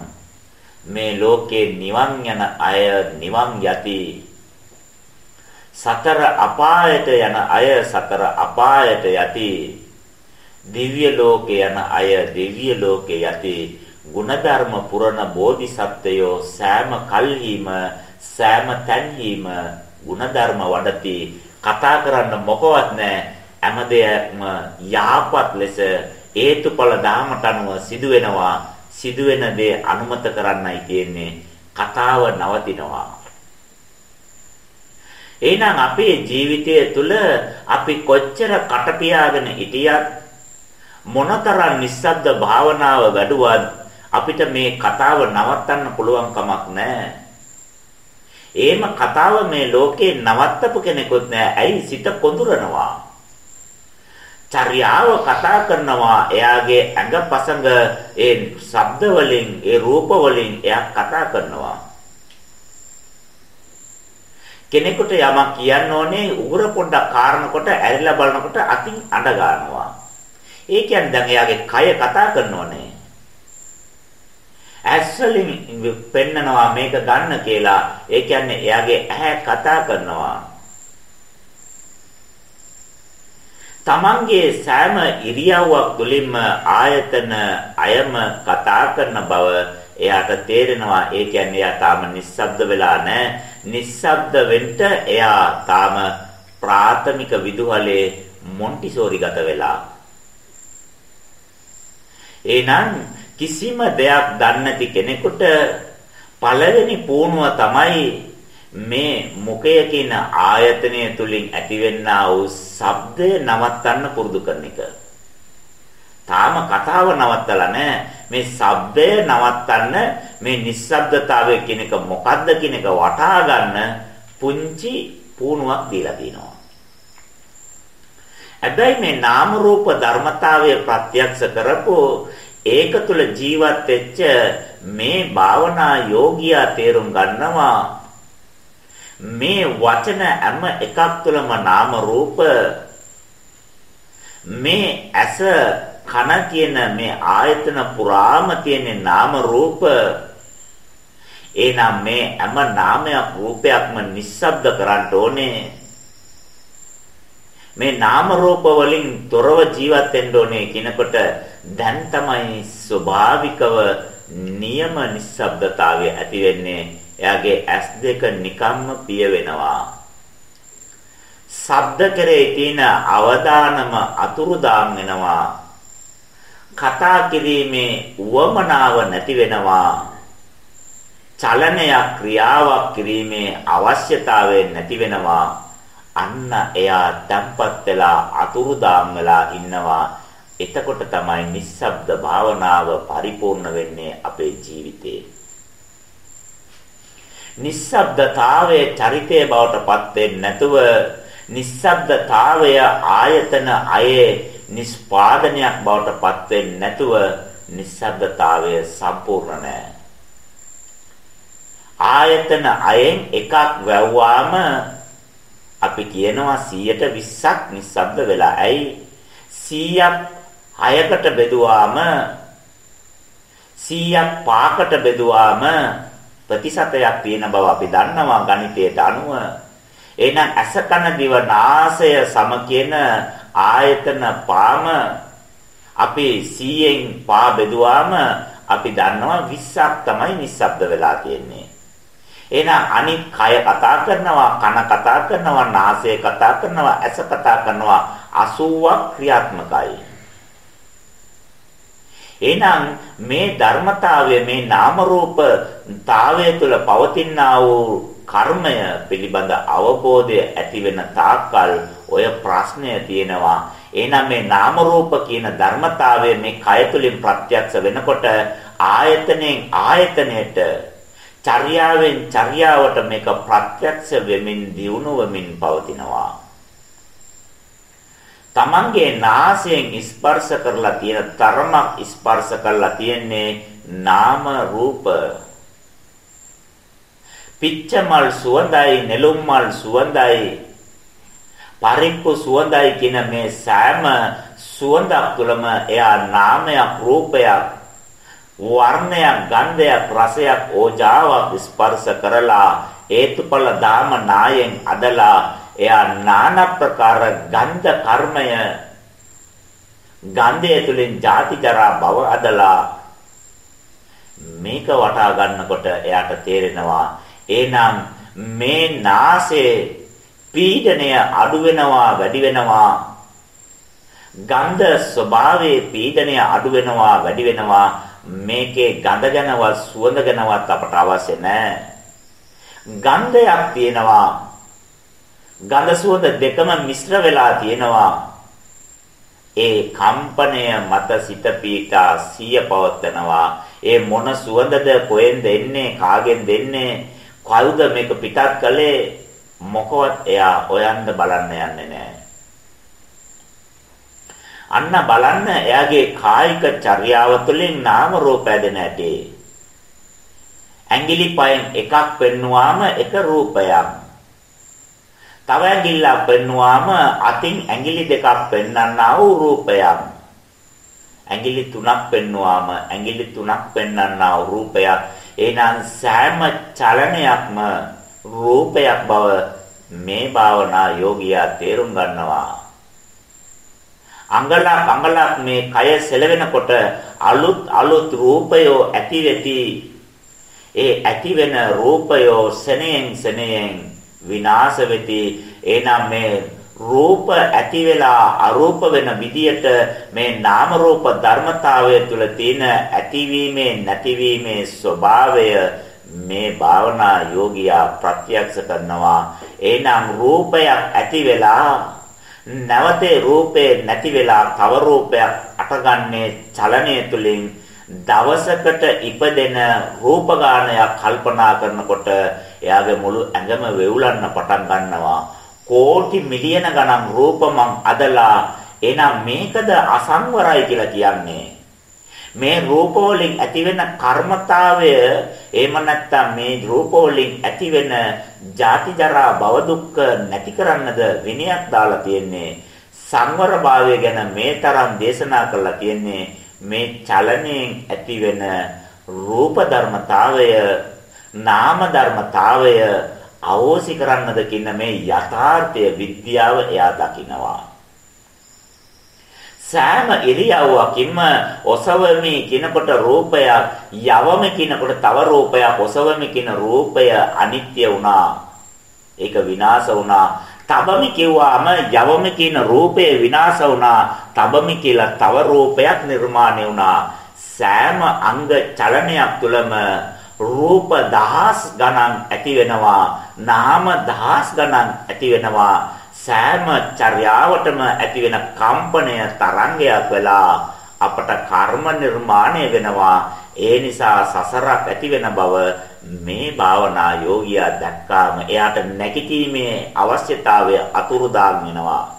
මේ ලෝකේ නිවන් යන අය නිවන් යති. සතර අපායට යන අය සතර අපායට යති. දිව්‍ය ලෝකේ යන අය දිව්‍ය ලෝකේ යති. ಗುಣධර්ම පුරණ බෝධිසත්වයෝ සෑම කල්හිම සෑම තැන්හිම ಗುಣධර්ම වඩති කතා කරන්න මොකවත් නැහැ හැමදේම යහපත් ලෙස හේතුඵල ධාමට අනුව සිදුවෙනවා සිදුවෙන දේ අනුමත කරන්නයි තියෙන්නේ කතාව නවතිනවා එහෙනම් අපේ ජීවිතය තුළ අපි කොච්චර කටපියාගෙන හිටියත් මොනතරම් නිස්සබ්ද භාවනාව වැඩුවත් අපිට මේ කතාව නවත්තන්න පුළුවන් කමක් නැහැ. එහෙම කතාව මේ ලෝකේ නවත්තපු කෙනෙකුත් නෑ. ඇයි සිත කොඳුරනවා. චර්යාව කතා කරනවා එයාගේ ඇඟපසඟ ඒ ශබ්ද වලින් ඒ රූප වලින් එයා කතා කරනවා කෙනෙකුට යමක් කියන්න ඕනේ උගුර පොඩ්ඩක් කාරනකොට ඇරිලා බලනකොට අතින් අඬ ගන්නවා ඒ කියන්නේ දැන් එයාගේ කය කතා කරනෝනේ ඇස් වලින් පෙන්නනවා මේක ගන්න කියලා. ඒ කියන්නේ එයාගේ ඇහැ කතා කරනවා. තමන්ගේ සෑම ඉරියව්වක් තුළින්ම ආයතන අයම කතා කරන බව එයාට තේරෙනවා. ඒ කියන්නේ එයා තාම නිස්සබ්ද වෙලා නැහැ. නිස්සබ්ද වෙන්න එයා තාම ප්‍රාථමික විදුහලේ මොන්ටිසෝරි ගත වෙලා. එහෙනම් කිසිම දෙයක් දන්නේ නැති කෙනෙකුට පළවෙනි පුණුව තමයි මේ මුඛය කියන ආයතනය තුලින් ඇතිවෙනා වූ ශබ්දය නවත්තන්න පුරුදු කරන එක. තාම කතාව නවත්තලා නැහැ. මේ ශබ්දය නවත්තන්න මේ නිස්සබ්දතාවය කියන එක මොකද්ද කියන එක වටහා ගන්න පුංචි පුණුවක් දීලා තිනවා. හැබැයි මේ නාම රූප ධර්මතාවය ප්‍රත්‍යක්ෂ කරපෝ ඒක තුල ජීවත් වෙච්ච මේ භාවනා යෝගියා තේරුම් ගන්නවා. මේ වචන හැම එකක් තුළම නාම රූප මේ ඇස කන කියන මේ ආයතන පුරාම තියෙන නාම රූප. එනම් මේ හැම නාමයක් රූපයක්ම නිස්සබ්ද කරන්න ඕනේ. මේ නාම රූප වලින් තොරව ජීවත් වෙන්න ඕනේ කියනකොට දැන් තමයි ස්වභාවිකව නියම නිස්සබ්දතාවය ඇති වෙන්නේ. එයාගේ ඇස් දෙක නිකම්ම පිය වෙනවා. ශබ්ද කරේ තියෙන අවදානම අතුරුදාම් වෙනවා. කතා කිරීමේ උවමනාව නැති වෙනවා. චලනයක් ක්‍රියාවක් කිරීමේ අවශ්‍යතාවය නැති වෙනවා. අන්න එයා තැම්පත් වෙලා අතුරුදාම් වෙලා ඉන්නවා. එතකොට තමයි නිස්සබ්ද භාවනාව පරිපූර්ණ වෙන්නේ අපේ ජීවිතේ. නිස්සබ්දතාවයේ චරිතය බවට පත් වෙන්නේ නැතුව නිස්සබ්දතාවය ආයතන අයේ නිස්පාදනයක් බවට පත් වෙන්නේ නැතුව නිස්සබ්දතාවය සම්පූර්ණ නැහැ. ආයතන අයෙන් එකක් වැව්වාම අපි කියනවා 120ක් නිස්සබ්ද වෙලා. ඇයි 100ක් 6කට බෙදුවාම 100ක් 5කට බෙදුවාම ප්‍රතිශතයක් තියෙන බව අපි දන්නවා ගණිතයට අනුව. එහෙනම් ඇස කන දිව නාසය සම කියන ආයතන පාම අපි 100න් පා බෙදුවාම අපි දන්නවා 20ක් තමයි නිස්සබ්ද වෙලා තියෙන්නේ. එහෙනම් අනිත් කය කතා කරනවා, කන කතා කරනවා, නාසය කතා කරනවා, ඇස කතා කරනවා 80ක් ක්‍රියාත්මකයි. එහෙනම් මේ ධර්මතාවය මේ නාම රූප තාවය තුළ පවතිනා වූ කර්මය පිළිබඳ අවබෝධය ඇති වෙන තාක්කල් ඔය ප්‍රශ්නය තියෙනවා. එහෙනම් මේ නාම රූප කියන ධර්මතාවය මේ කය තුලින් ප්‍රත්‍යක්ෂ වෙනකොට ආයතනෙන් ආයතනයට චර්යාවෙන් චර්යාවට මේක ප්‍රත්‍යක්ෂ වෙමින් දියුණු වෙමින් පවතිනවා. තමන්ගේ නාසයෙන් ස්පර්ශ කරලා තියෙන තරමක් ස්පර්ශ කරලා තියෙන්නේ නාම රූප. පිච්ච මල් සුවඳයි නෙළුම් මල් සුවඳයි පරික්කු සුවඳයි කියන මේ සෑම සුවඳක් තුළම එයා නාමයක් රූපයක් වර්ණයක් ගන්ධයක් රසයක් ඕජාවක් ස්පර්ශ කරලා හේතුඵල ධාම නායෙන් අදලා එයා নানা ප්‍රකාර ගන්ධ කර්මය ගන්ධය තුළින් ජාති ජරා භව අදලා මේක වටා ගන්නකොට එයාට තේරෙනවා එහෙනම් මේ නාසයේ පීඩණය අඩු වෙනවා වැඩි වෙනවා. ගන්ධ ස්වභාවයේ පීඩණය අඩු වෙනවා වැඩි වෙනවා. මේකේ ගඳ ගැනවත් සුවඳ ගැනවත් අපට අවශ්‍ය නැහැ ගන්ධයක් තියෙනවා. ගඳ සුවඳ දෙකම මිශ්‍ර වෙලා තියෙනවා ඒ කම්පණය මත සිත පීඨා සිය පවත්නවා ඒ මොන සුවඳද කොහෙන්ද එන්නේ කාගෙන් දෙන්නේ කවුද මේක පිටත් කළේ මොකවත් එයා හොයන්න බලන්න යන්නේ නැහැ. අන්න බලන්න එයාගේ කායික චර්යාව තුළින් නාම රූප ඇදෙන ඇටි. ඇඟිලි පහෙන් එකක් පෙන්නුවාම එක රූපයක්. තව ඇඟිල්ලක් පෙන්නුවාම අතින් ඇඟිලි දෙකක් පෙන්වන්නා වූ රූපයක්. ඇඟිලි තුනක් පෙන්නුවාම ඇඟිලි තුනක් පෙන්වන්නා වූ රූපයක්. එහෙනම් සෑම චලනයක්ම රූපයක් බව මේ භාවනා යෝගියා තේරුම් ගන්නවා. අංගලක් අංගලක් මේ කය සෙලවෙනකොට අලුත් අලුත් රූපයෝ ඇති වෙති. ඒ ඇති වෙන රූපයෝ සෙනෙන් සෙනෙන් විනාශ වෙති. එනම් මේ රූප ඇති වෙලා අරූප වෙන විදියට මේ නාම රූප ධර්මතාවය තුළ තියෙන ඇතිවීමේ නැතිවීමේ ස්වභාවය මේ භාවනා යෝගියා ප්‍රත්‍යක්ෂ කරනවා එනම් රූපයක් ඇති වෙලා නැවතේ රූපේ නැති වෙලා තව රූපයක් අටගන්නේ චලනය තුලින් දවසකට ඉපදෙන රූප ගානයක් කල්පනා කරනකොට එයාගේ මුළු ඇඟම වෙවුලන්න පටන් ගන්නවා. කෝටි මිලියන ගණන් රූප මං අදලා එහෙනම් මේකද අසංවරයි කියලා කියන්නේ. මේ රූප වලින් ඇතිවෙන කර්මතාවය එහෙම නැත්නම් මේ රූප වලින් ඇතිවෙන ජාති ජරා භව දුක්ඛ නැති කරන්නද විනයක් දාලා තියෙන්නේ. සංවර භාවය ගැන මේ තරම් දේශනා කරලා තියෙන්නේ මේ චලනයෙන් ඇතිවෙන රූප ධර්මතාවය නාම ධර්මතාවය අවෝසි කරන්නද කියන මේ යථාර්ථය විද්‍යාව එයා දකිනවා. සෑම ඉරියව්වකින්ම ඔසවමි කිනකොට රූපය යවම කිනකොට තව රූපයක් ඔසවමි කින රූපය අනිත්‍ය වුණා. ඒක විනාශ වුණා. තබමි කිව්වාම යවම කියන රූපය විනාශ වුණා. තබමි කියලා තව රූපයක් නිර්මාණය වුණා. සෑම අංග චලනයක් තුළම රූප දහස් ගණන් ඇති වෙනවා නාම දහස් ගණන් ඇති වෙනවා. සෑම චර්යාවටම ඇති වෙන කම්පනය තරංගයක් වෙලා අපට කර්ම නිර්මාණය වෙනවා. ඒ නිසා සසරක් ඇති වෙන බව මේ භාවනා යෝගියා දැක්කාම එයාට නැගිටීමේ අවශ්‍යතාවය අතුරුදාන් වෙනවා.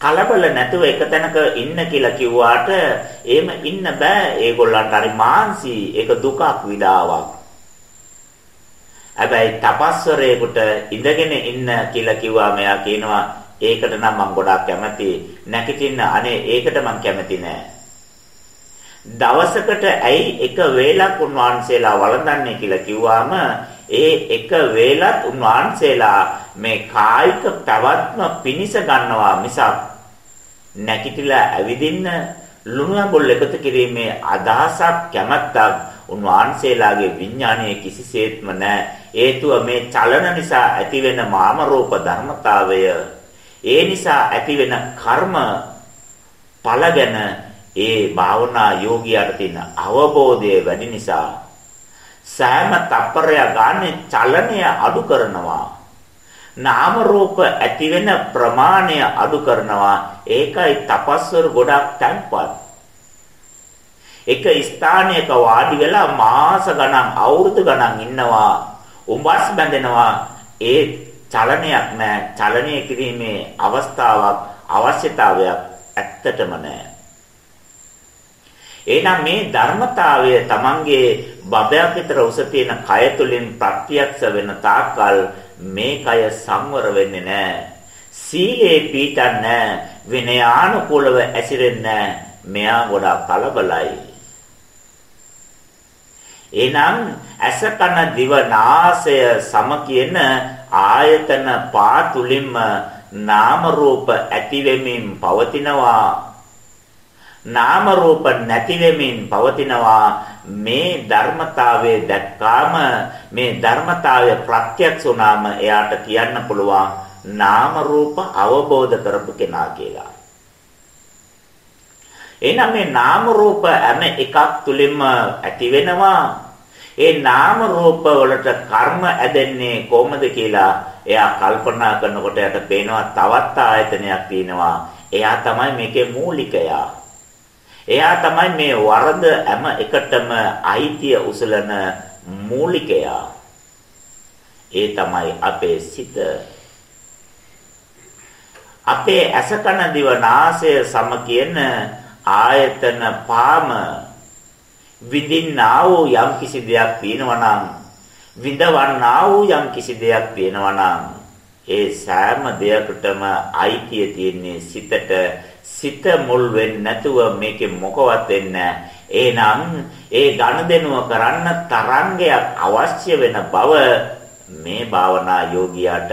කලබල නැතුව එක තැනක ඉන්න කියලා කිව්වාට එහෙම ඉන්න බෑ. ඒගොල්ලන්ට හරි මාන්සි ඒක දුකක් විඩාවක්. හැබැයි තපස්වරයෙකුට ඉඳගෙන ඉන්න කියලා කිව්වා මෙයා කියනවා ඒකට නම් මම ගොඩාක් කැමතියි. නැගිටින්න අනේ ඒකට මම කැමති නෑ. දවසකට ඇයි එක වේලක් උන්වහන්සේලා වළඳන්නේ කියලා කිව්වාම ඒ එක වේලත් උන්වහන්සේලා මේ කායික පැවැත්ම පිනිස ගන්නවා මිසක් නැකිටලා ඇවිදින්න ලුණු ඇඹුල් එකතු කිරීමේ අදහසක් කැමැත්තක් උන්වහන්සේලාගේ විඥානයේ කිසිසේත්ම නැහැ. හේතුව මේ චලන නිසා ඇතිවෙන මාම රූප ධර්මතාවය ඒ නිසා ඇතිවෙන කර්ම ඵල ගැන ඒ භාවනා යෝගියාට තියෙන අවබෝධය වැඩි නිසා සෑම තප්පරය ගන්න චලනය අඩු කරනවා. නාම රූප ඇති වෙන ප්‍රමාණය අඩු කරනවා. ඒකයි තපස්වර ගොඩක් තැන්පත්. එක ස්ථානයක වාඩි වෙලා මාස ගණන් අවුරුදු ගණන් ඉන්නවා. උඹස් බැඳෙනවා. ඒ චලනයක් නැහැ. චලනය කිරීමේ අවස්ථාවක් අවශ්‍යතාවයක් ඇත්තටම නැහැ. එහෙනම් මේ ධර්මතාවය Tamange බබයක් විතර උස තියෙන කය තුලින් ප්‍රත්‍යක්ෂ වෙන තාක්කල් මේ කය සංවර වෙන්නේ නැහැ. සීලේ පීඩන්නේ විනයානුකූලව ඇසිරෙන්නේ මෙයා ගොඩාක් කලබලයි. එහෙනම් ඇස කන දිව නාසය සම කියන ආයතන පා තුලින්ම නාම රූප ඇති වෙමින් පවතිනවා නාම රූප නැති වෙමින් පවතිනවා මේ ධර්මතාවයේ දැක්කාම මේ ධර්මතාවය ප්‍රත්‍යක්ෂ වුණාම එයාට කියන්න පුළුවන් නාම රූප අවබෝධ කරපු කෙනා කියලා. එහෙනම් මේ නාම රූප හැම එකක් තුලින්ම ඇති වෙනවා. ඒ නාම රූප වලට කර්ම ඇදෙන්නේ කොහොමද කියලා එයා කල්පනා කරනකොට එයාට පේනවා තවත් ආයතනයක් තියෙනවා. එයා තමයි මේකේ මූලිකයා. එයා තමයි මේ වරද හැම එකටම අයිතිය උසලන මූලිකයා. ඒ තමයි අපේ සිත. අපේ අසකන දිව නාසය සම කියන ආයතන පාම විඳින්නා වූ යම් කිසි දෙයක් තියෙනවා නම් විඳවන්නා වූ යම් කිසි දෙයක් තියෙනවා නම් ඒ සෑම දෙයකටම අයිතිය තියෙන්නේ සිතට සිත මුල් වෙන්නේ නැතුව මේකේ මොකවත් වෙන්නේ එහෙනම් ඒ ගනුදෙනුව කරන්න තරංගයක් අවශ්‍ය වෙන බව මේ භාවනා යෝගියාට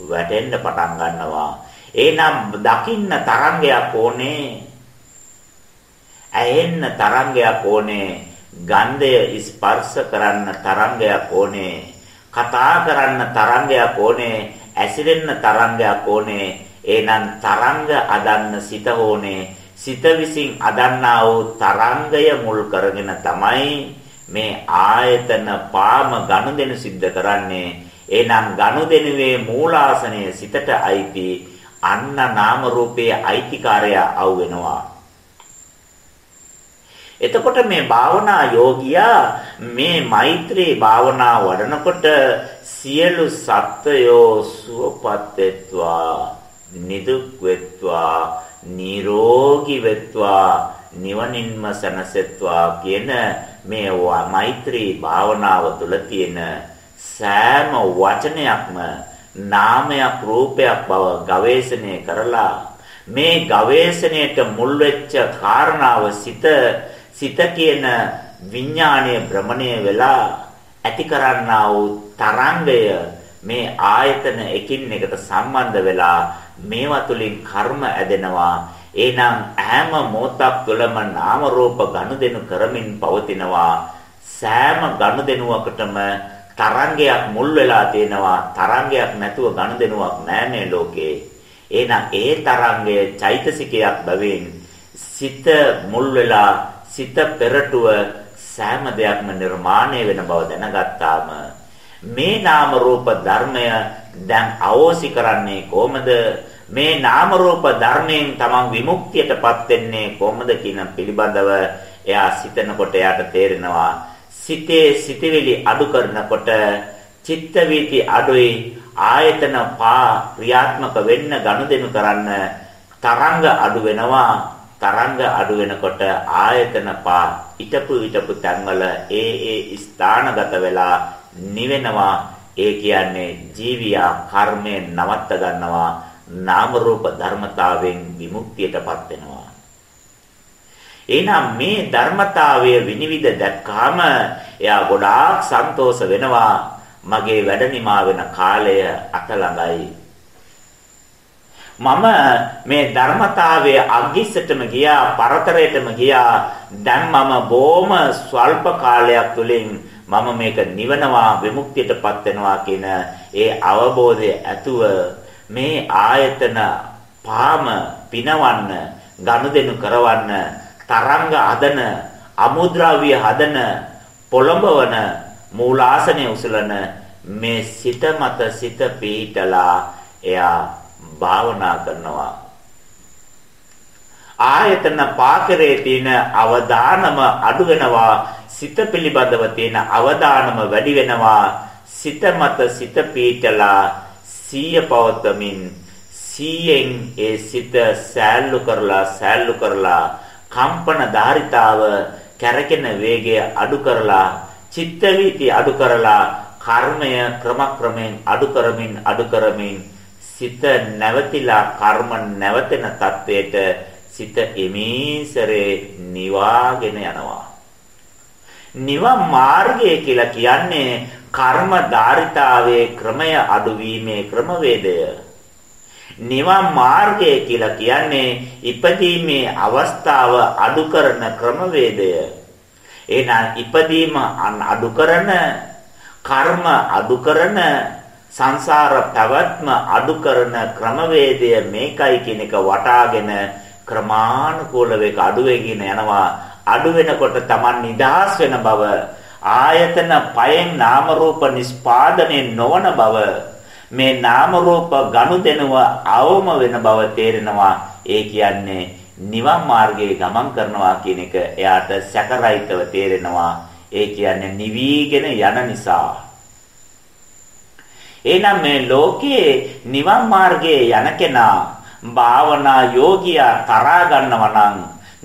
වැටෙන්න පටන් ගන්නවා. එහෙනම් දකින්න තරංගයක් ඕනේ. ඇහෙන්න තරංගයක් ඕනේ. ගන්ධය ස්පර්ශ කරන්න තරංගයක් ඕනේ. කතා කරන්න තරංගයක් ඕනේ. ඇසිරෙන්න තරංගයක් ඕනේ. එහෙනම් තරංග අදන්න සිත ඕනේ. සිත විසින් අදන්නා වූ තරංගය මුල් කරගෙන තමයි මේ ආයතන පාම ගනුදෙනු සිද්ධ කරන්නේ. එහෙනම් ගනුදෙනුවේ මූලාසනය සිතට අයිති අන්න නාම රූපයේ අයිතිකාරය අවු වෙනවා. එතකොට මේ භාවනා යෝගියා මේ මෛත්‍රී භාවනා වඩනකොට සියලු සත්වයෝ සුවපත් වෙත්වා නිදුක් වෙත්වා නිරෝගී වෙත්වා නිවනින්ම සැනසෙත්වා කියන මේ මෛත්‍රී භාවනාව තුළ තියෙන සෑම වචනයක්ම නාමයක් රූපයක් බව ගවේෂණය කරලා මේ ගවේෂණයට මුල් වෙච්ච කාරණාව සිත සිත කියන විඥාණය භ්‍රමණය වෙලා ඇති කරන්නා වූ තරංගය මේ ආයතන එකින් එකට සම්බන්ධ වෙලා මේවා තුලින් කර්ම ඇදෙනවා. එහෙනම් හැම මොහොතක් තුළම නාම රූප ගනුදෙනු කරමින් පවතිනවා. සෑම ගනුදෙනුවකටම තරංගයක් මුල් වෙලා තියෙනවා. තරංගයක් නැතුව ගනුදෙනුවක් නැහැ ලෝකේ. එහෙනම් ඒ තරංගය චෛතසිකයක් බැවින් සිත මුල් වෙලා සිත පෙරටුව සෑම දෙයක්ම නිර්මාණය වෙන බව දැනගත්තාම මේ නාම රූප ධර්මය දැන් අවෝසි කරන්නේ කොහොමද මේ නාම රූප ධර්මයෙන් තමන් විමුක්තියටපත් වෙන්නේ කොහොමද කියන පිළිබඳව එයා සිතනකොට එයාට තේරෙනවා. සිතේ සිතවිලි අඩු කරනකොට චිත්ත වීති අඩුයි ආයතන පා ක්‍රියාත්මක වෙන්න ගනුදෙනු කරන්න තරංග අඩු වෙනවා. තරංග අඩු වෙනකොට ආයතන පා ඊටපු ඊටපු තැන්වල ඒ ඒ ස්ථානගත වෙලා නිවෙනවා. ඒ කියන්නේ ජීවියා කර්මයෙන් නවත්ත ගන්නවා. නාම රූප ධර්මතාවයෙන් විමුක්තියටපත් වෙනවා. එහෙනම් මේ ධර්මතාවය විනිවිද දැක්කාම එයා ගොඩාක් සන්තෝෂ වෙනවා. මගේ වැඩ නිමා වෙන කාලය අත ළඟයි. මම මේ ධර්මතාවයේ අග්ගිස්සටම ගියා, පරතරයටම ගියා. දැන් මම බොහොම ස්වල්ප කාලයක් තුලින් මම මේක නිවනවා, විමුක්තියටපත් වෙනවා කියන ඒ අවබෝධය ඇතුව මේ ආයතන පාම පිනවන්න ගනුදෙනු කරවන්න තරංග හදන අමුද්‍රව්‍ය හදන පොළඹවන මූලාසනය උසලන මේ සිත මත සිත පීඨලා එයා භාවනා කරනවා. ආයතන පාකරේ තියෙන අවදානම අඩු වෙනවා සිත පිළිබඳව තියෙන අවදානම වැඩි වෙනවා සිත මත සිත පීඨලා සීය පවතමින් සීයෙන් ඒ සිත සෑල්ලු කරලා සෑල්ලු කරලා කම්පන ධාරිතාව කැරකෙන වේගය අඩු කරලා චිත්ත වීති අඩු කරලා කර්මය ක්‍රමක්‍රමයෙන් අඩු කරමින් අඩු කරමින් සිත නැවතිලා කර්ම නැවතෙන තත්වයට සිත එමීසරේ නිවාගෙන යනවා. නිවන් මාර්ගය කියලා කියන්නේ කර්ම ධාරිතාවේ ක්‍රමය අඩුවීමේ ක්‍රමවේදය නිවන් මාර්ගය කියලා කියන්නේ ඉපදීමේ අවස්ථාව අඩු කරන ක්‍රමවේදය. එහෙනම් ඉපදීම අඩු කරන කර්ම අඩු කරන සංසාර පැවැත්ම අඩු කරන ක්‍රමවේදය මේකයි කියන එක වටාගෙන ක්‍රමානුකූලව ඒක අඩු වෙගෙන යනවා අඩු වෙනකොට Taman නිදහස් වෙන බව ආයතන පයෙන් නාම රූප නිස්පාදනයේ නොවන බව මේ නාම රූප ගනුදෙනුව අවම වෙන බව තේරෙනවා. ඒ කියන්නේ නිවන් මාර්ගයේ ගමන් කරනවා කියන එක එයාට සැකරයිතව තේරෙනවා. ඒ කියන්නේ නිවිගෙන යන නිසා. එහෙනම් මේ ලෝකයේ නිවන් මාර්ගයේ යන කෙනා භාවනා යෝගියා තරහා ගන්නවා නම්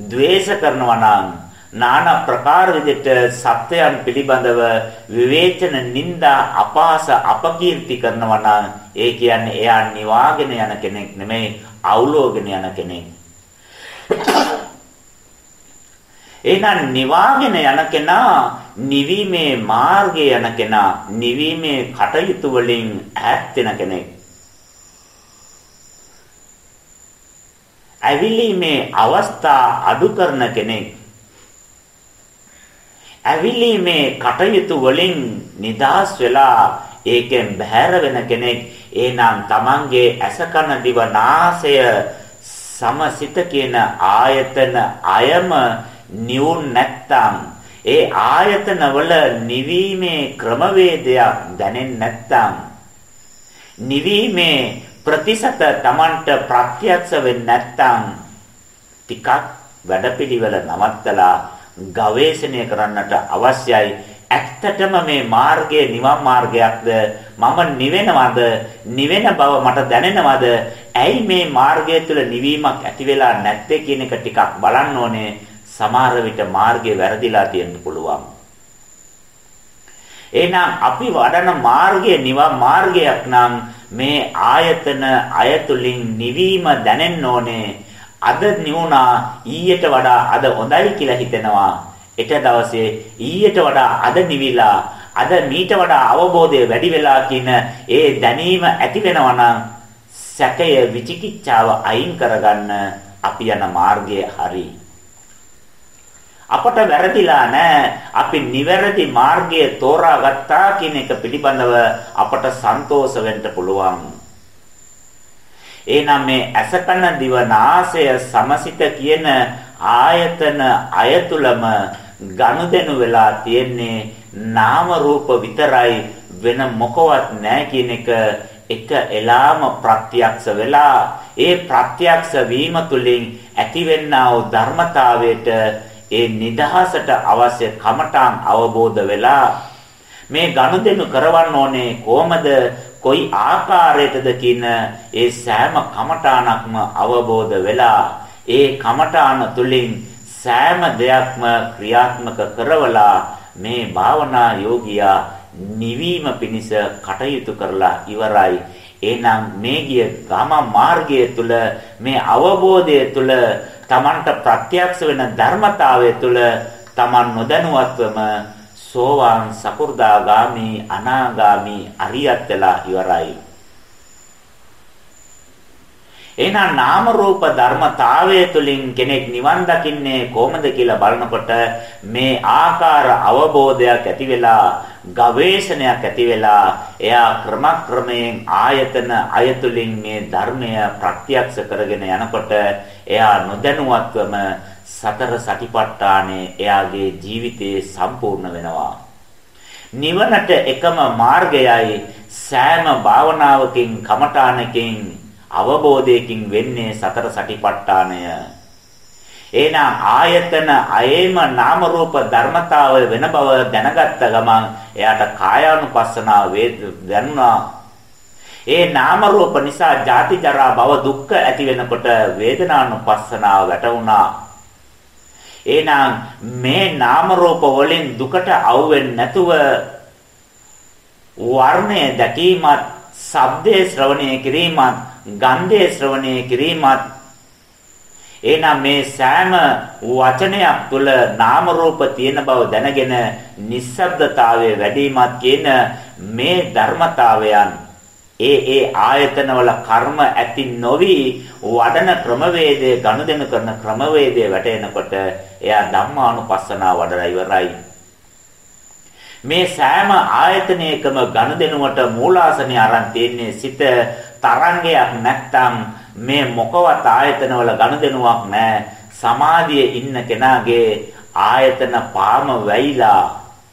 ද්වේෂ කරනවා නම් নানা ප්‍රකාර විදිහට සත්‍යයන් පිළිබඳව විවේචන නිନ୍ଦා අපහාස අපකීර්ති කරනවා නම් ඒ කියන්නේ එයා නිවාගෙන යන කෙනෙක් නෙමෙයි අවුලෝගෙන යන කෙනෙක්. එහෙනම් නිවාගෙන යන කෙනා නිවීමේ මාර්ගය යන කෙනා නිවීමේ කටයුතු වලින් ඈත් වෙන කෙනෙක්. ඇවිලීමේ අවස්ථා අඩු කරන කෙනෙක්. ඇවිලීමේ කටයුතු වලින් නිදාස් වෙලා ඒකෙන් බැහැර වෙන කෙනෙක්. එනම් තමන්ගේ ඇසකන දිව නාසය සමසිත කියන ආයතන අයම නිවුන් නැත්තම් ඒ ආයතන වල නිවීමේ ක්‍රමවේදයක් දැනෙන්නේ නැත්තම් නිවීමේ ප්‍රතිශත Tamanට ප්‍රත්‍යක්ෂ වෙන්නේ නැත්තම් ටිකක් වැඩපිළිවෙල නවත්තලා ගවේෂණය කරන්නට අවශ්‍යයි. ඇත්තටම මේ මාර්ගය නිවන් මාර්ගයක්ද? මම නිවෙනවද? නිවෙන බව මට දැනෙනවද? ඇයි මේ මාර්ගය තුළ නිවීමක් ඇති වෙලා නැත්තේ කියන එක ටිකක් බලන්න ඕනේ. සමහර විට මාර්ගය වැරදිලා තියෙන්න පුළුවන්. එහෙනම් අපි වඩන මාර්ගය නිවන් මාර්ගයක් නම් මේ ආයතන අයතුලින් නිවීම දැනෙන්න ඕනේ. අද නිවුණා ඊයට වඩා අද හොඳයි කියලා හිතෙනවා. එක දවසේ ඊයට වඩා අද නිවිලා අද මීට වඩා අවබෝධය වැඩි වෙලා කියන ඒ දැනීම ඇති වෙනවා නම් සැකය විචිකිච්ඡාව අයින් කරගන්න අපි යන මාර්ගය හරි. අපට වැරදිලා නැහැ. අපි නිවැරදි මාර්ගය තෝරාගත්තා කියන එක පිළිබඳව අපට සන්තෝෂ වෙන්න පුළුවන්. එහෙනම් මේ අසකන දිවනාසය සමසිත කියන ආයතන අයතුලම ගනුදෙනු වෙලා තියෙන්නේ නාම රූප විතරයි වෙන මොකවත් නැහැ කියන එක එක එලාම ප්‍රත්‍යක්ෂ වෙලා ඒ ප්‍රත්‍යක්ෂ වීම තුළින් ඇතිවෙනා වූ ධර්මතාවයට ඒ නිදහසට අවශ්‍ය කමඨාන් අවබෝධ වෙලා මේ ගනුදෙනු කරවන්න ඕනේ කොහමද? කොයි ආකාරයටද කියන ඒ සෑම කමඨාණක්ම අවබෝධ වෙලා ඒ කමඨාන තුලින් සෑම දෙයක්ම ක්‍රියාත්මක කරවලා මේ භාවනා යෝගියා නිවීම පිණිස කටයුතු කරලා ඉවරයි. එහෙනම් මේ ගිය ගම මාර්ගය තුල මේ අවබෝධය තුල Tamanට ප්‍රත්‍යක්ෂ වෙන ධර්මතාවය තුල Taman නොදැනුවත්වම සෝවාන් සකු르දාගාමි අනාගාමි අරියත් වෙලා ඉවරයි. එහෙනම් නාම රූප ධර්මතාවය තුළින් කෙනෙක් නිවන් දකින්නේ කොහොමද කියලා බලනකොට මේ ආකාර අවබෝධයක් ඇති වෙලා ගවේෂණයක් ඇති වෙලා එයා ක්‍රමක්‍රමයෙන් ආයතන අයතුලින් මේ ධර්මය ප්‍රත්‍යක්ෂ කරගෙන යනකොට එයා නොදැනුවත්වම සතර සටිපට්ඨානේ එයාගේ ජීවිතේ සම්පූර්ණ වෙනවා. නිවනට එකම මාර්ගයයි සෑම භාවනාවකින් කමඨානකින් අවබෝධයකින් වෙන්නේ සතර සටිපට්ඨානය. එහෙනම් ආයතන අයේම නාම රූප ධර්මතාව වෙන බව දැනගත්ත ගමන් එයාට කායානුපස්සනාව වේද දැනුණා. ඒ නාම රූප නිසා ජාති ජරා භව දුක්ඛ ඇති වෙනකොට වේදනානුපස්සනාව වැටුණා. එහෙනම් මේ නාම රූප වලින් දුකට අවුෙන්නේ නැතුව වර්ණය දැකීමත්, ශබ්දේ ශ්‍රවණය කිරීමත්, ගන්ධේ ශ්‍රවණය කිරීමත් එහෙනම් මේ සෑම වචනයක් තුළ නාම රූප තියෙන බව දැනගෙන නිස්සබ්දතාවයේ වැඩිමත් කියන මේ ධර්මතාවයන් ඒ ඒ ආයතනවල කර්ම ඇති නොවි වඩන ක්‍රමවේදයේ ගනුදෙනු කරන ක්‍රමවේදයේ වැටෙනකොට එයා ධම්මානුපස්සනාව වඩලා ඉවරයි මේ සෑම ආයතනයකම ගනුදෙනුවට මූලාසනය අරන් තියෙන්නේ සිත තරංගයක් නැත්තම් මේ මොකවත් ආයතනවල ගනුදෙනුවක් නැහැ. සමාධියේ ඉන්න කෙනාගේ ආයතන පාම වැයිලා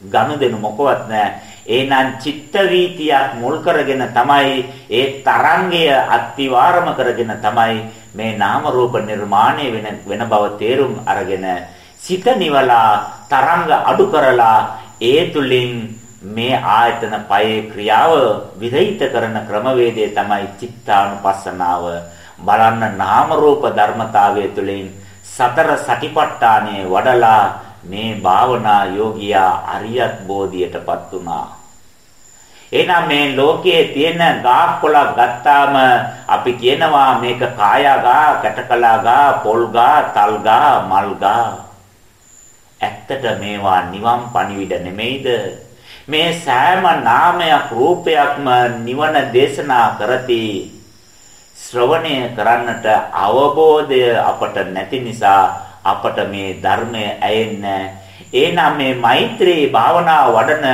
ගනුදෙනු මොකවත් නැහැ. එහෙනම් චිත්ත වීතියක් මුල් කරගෙන තමයි ඒ තරංගය අත්විවරම කරගෙන තමයි මේ නාම රූප නිර්මාණය වෙන වෙන බව තේරුම් අරගෙන සිත නිවලා තරංග අඩු කරලා ඒ තුලින් මේ ආයතන පයේ ක්‍රියාව විරහිත කරන ක්‍රමවේදය තමයි චිත්තානුපස්සනාව. බලන්න නාම රූප ධර්මතාවය තුළින් සතර සටිපට්ඨානයේ වඩලා මේ භාවනා යෝගියා අරියත් බෝධියටපත් වුණා. එහෙනම් මේ ලෝකයේ තියෙන ගාක් කොළක් ගත්තාම අපි කියනවා මේක කායාගා, කැටකලාගා, පොල්ගා, තල්ගා, මල්ගා. ඇත්තට මේවා නිවන් පණිවිඩ නෙමෙයිද? මේ සෑම නාමයක් රූපයක්ම නිවන දේශනා කරති. ශ්‍රවණය කරන්නට අවබෝධය අපට නැති නිසා අපට මේ ධර්මය ඇයෙන්නේ එහෙනම් මේ මෛත්‍රී භාවනාව වඩන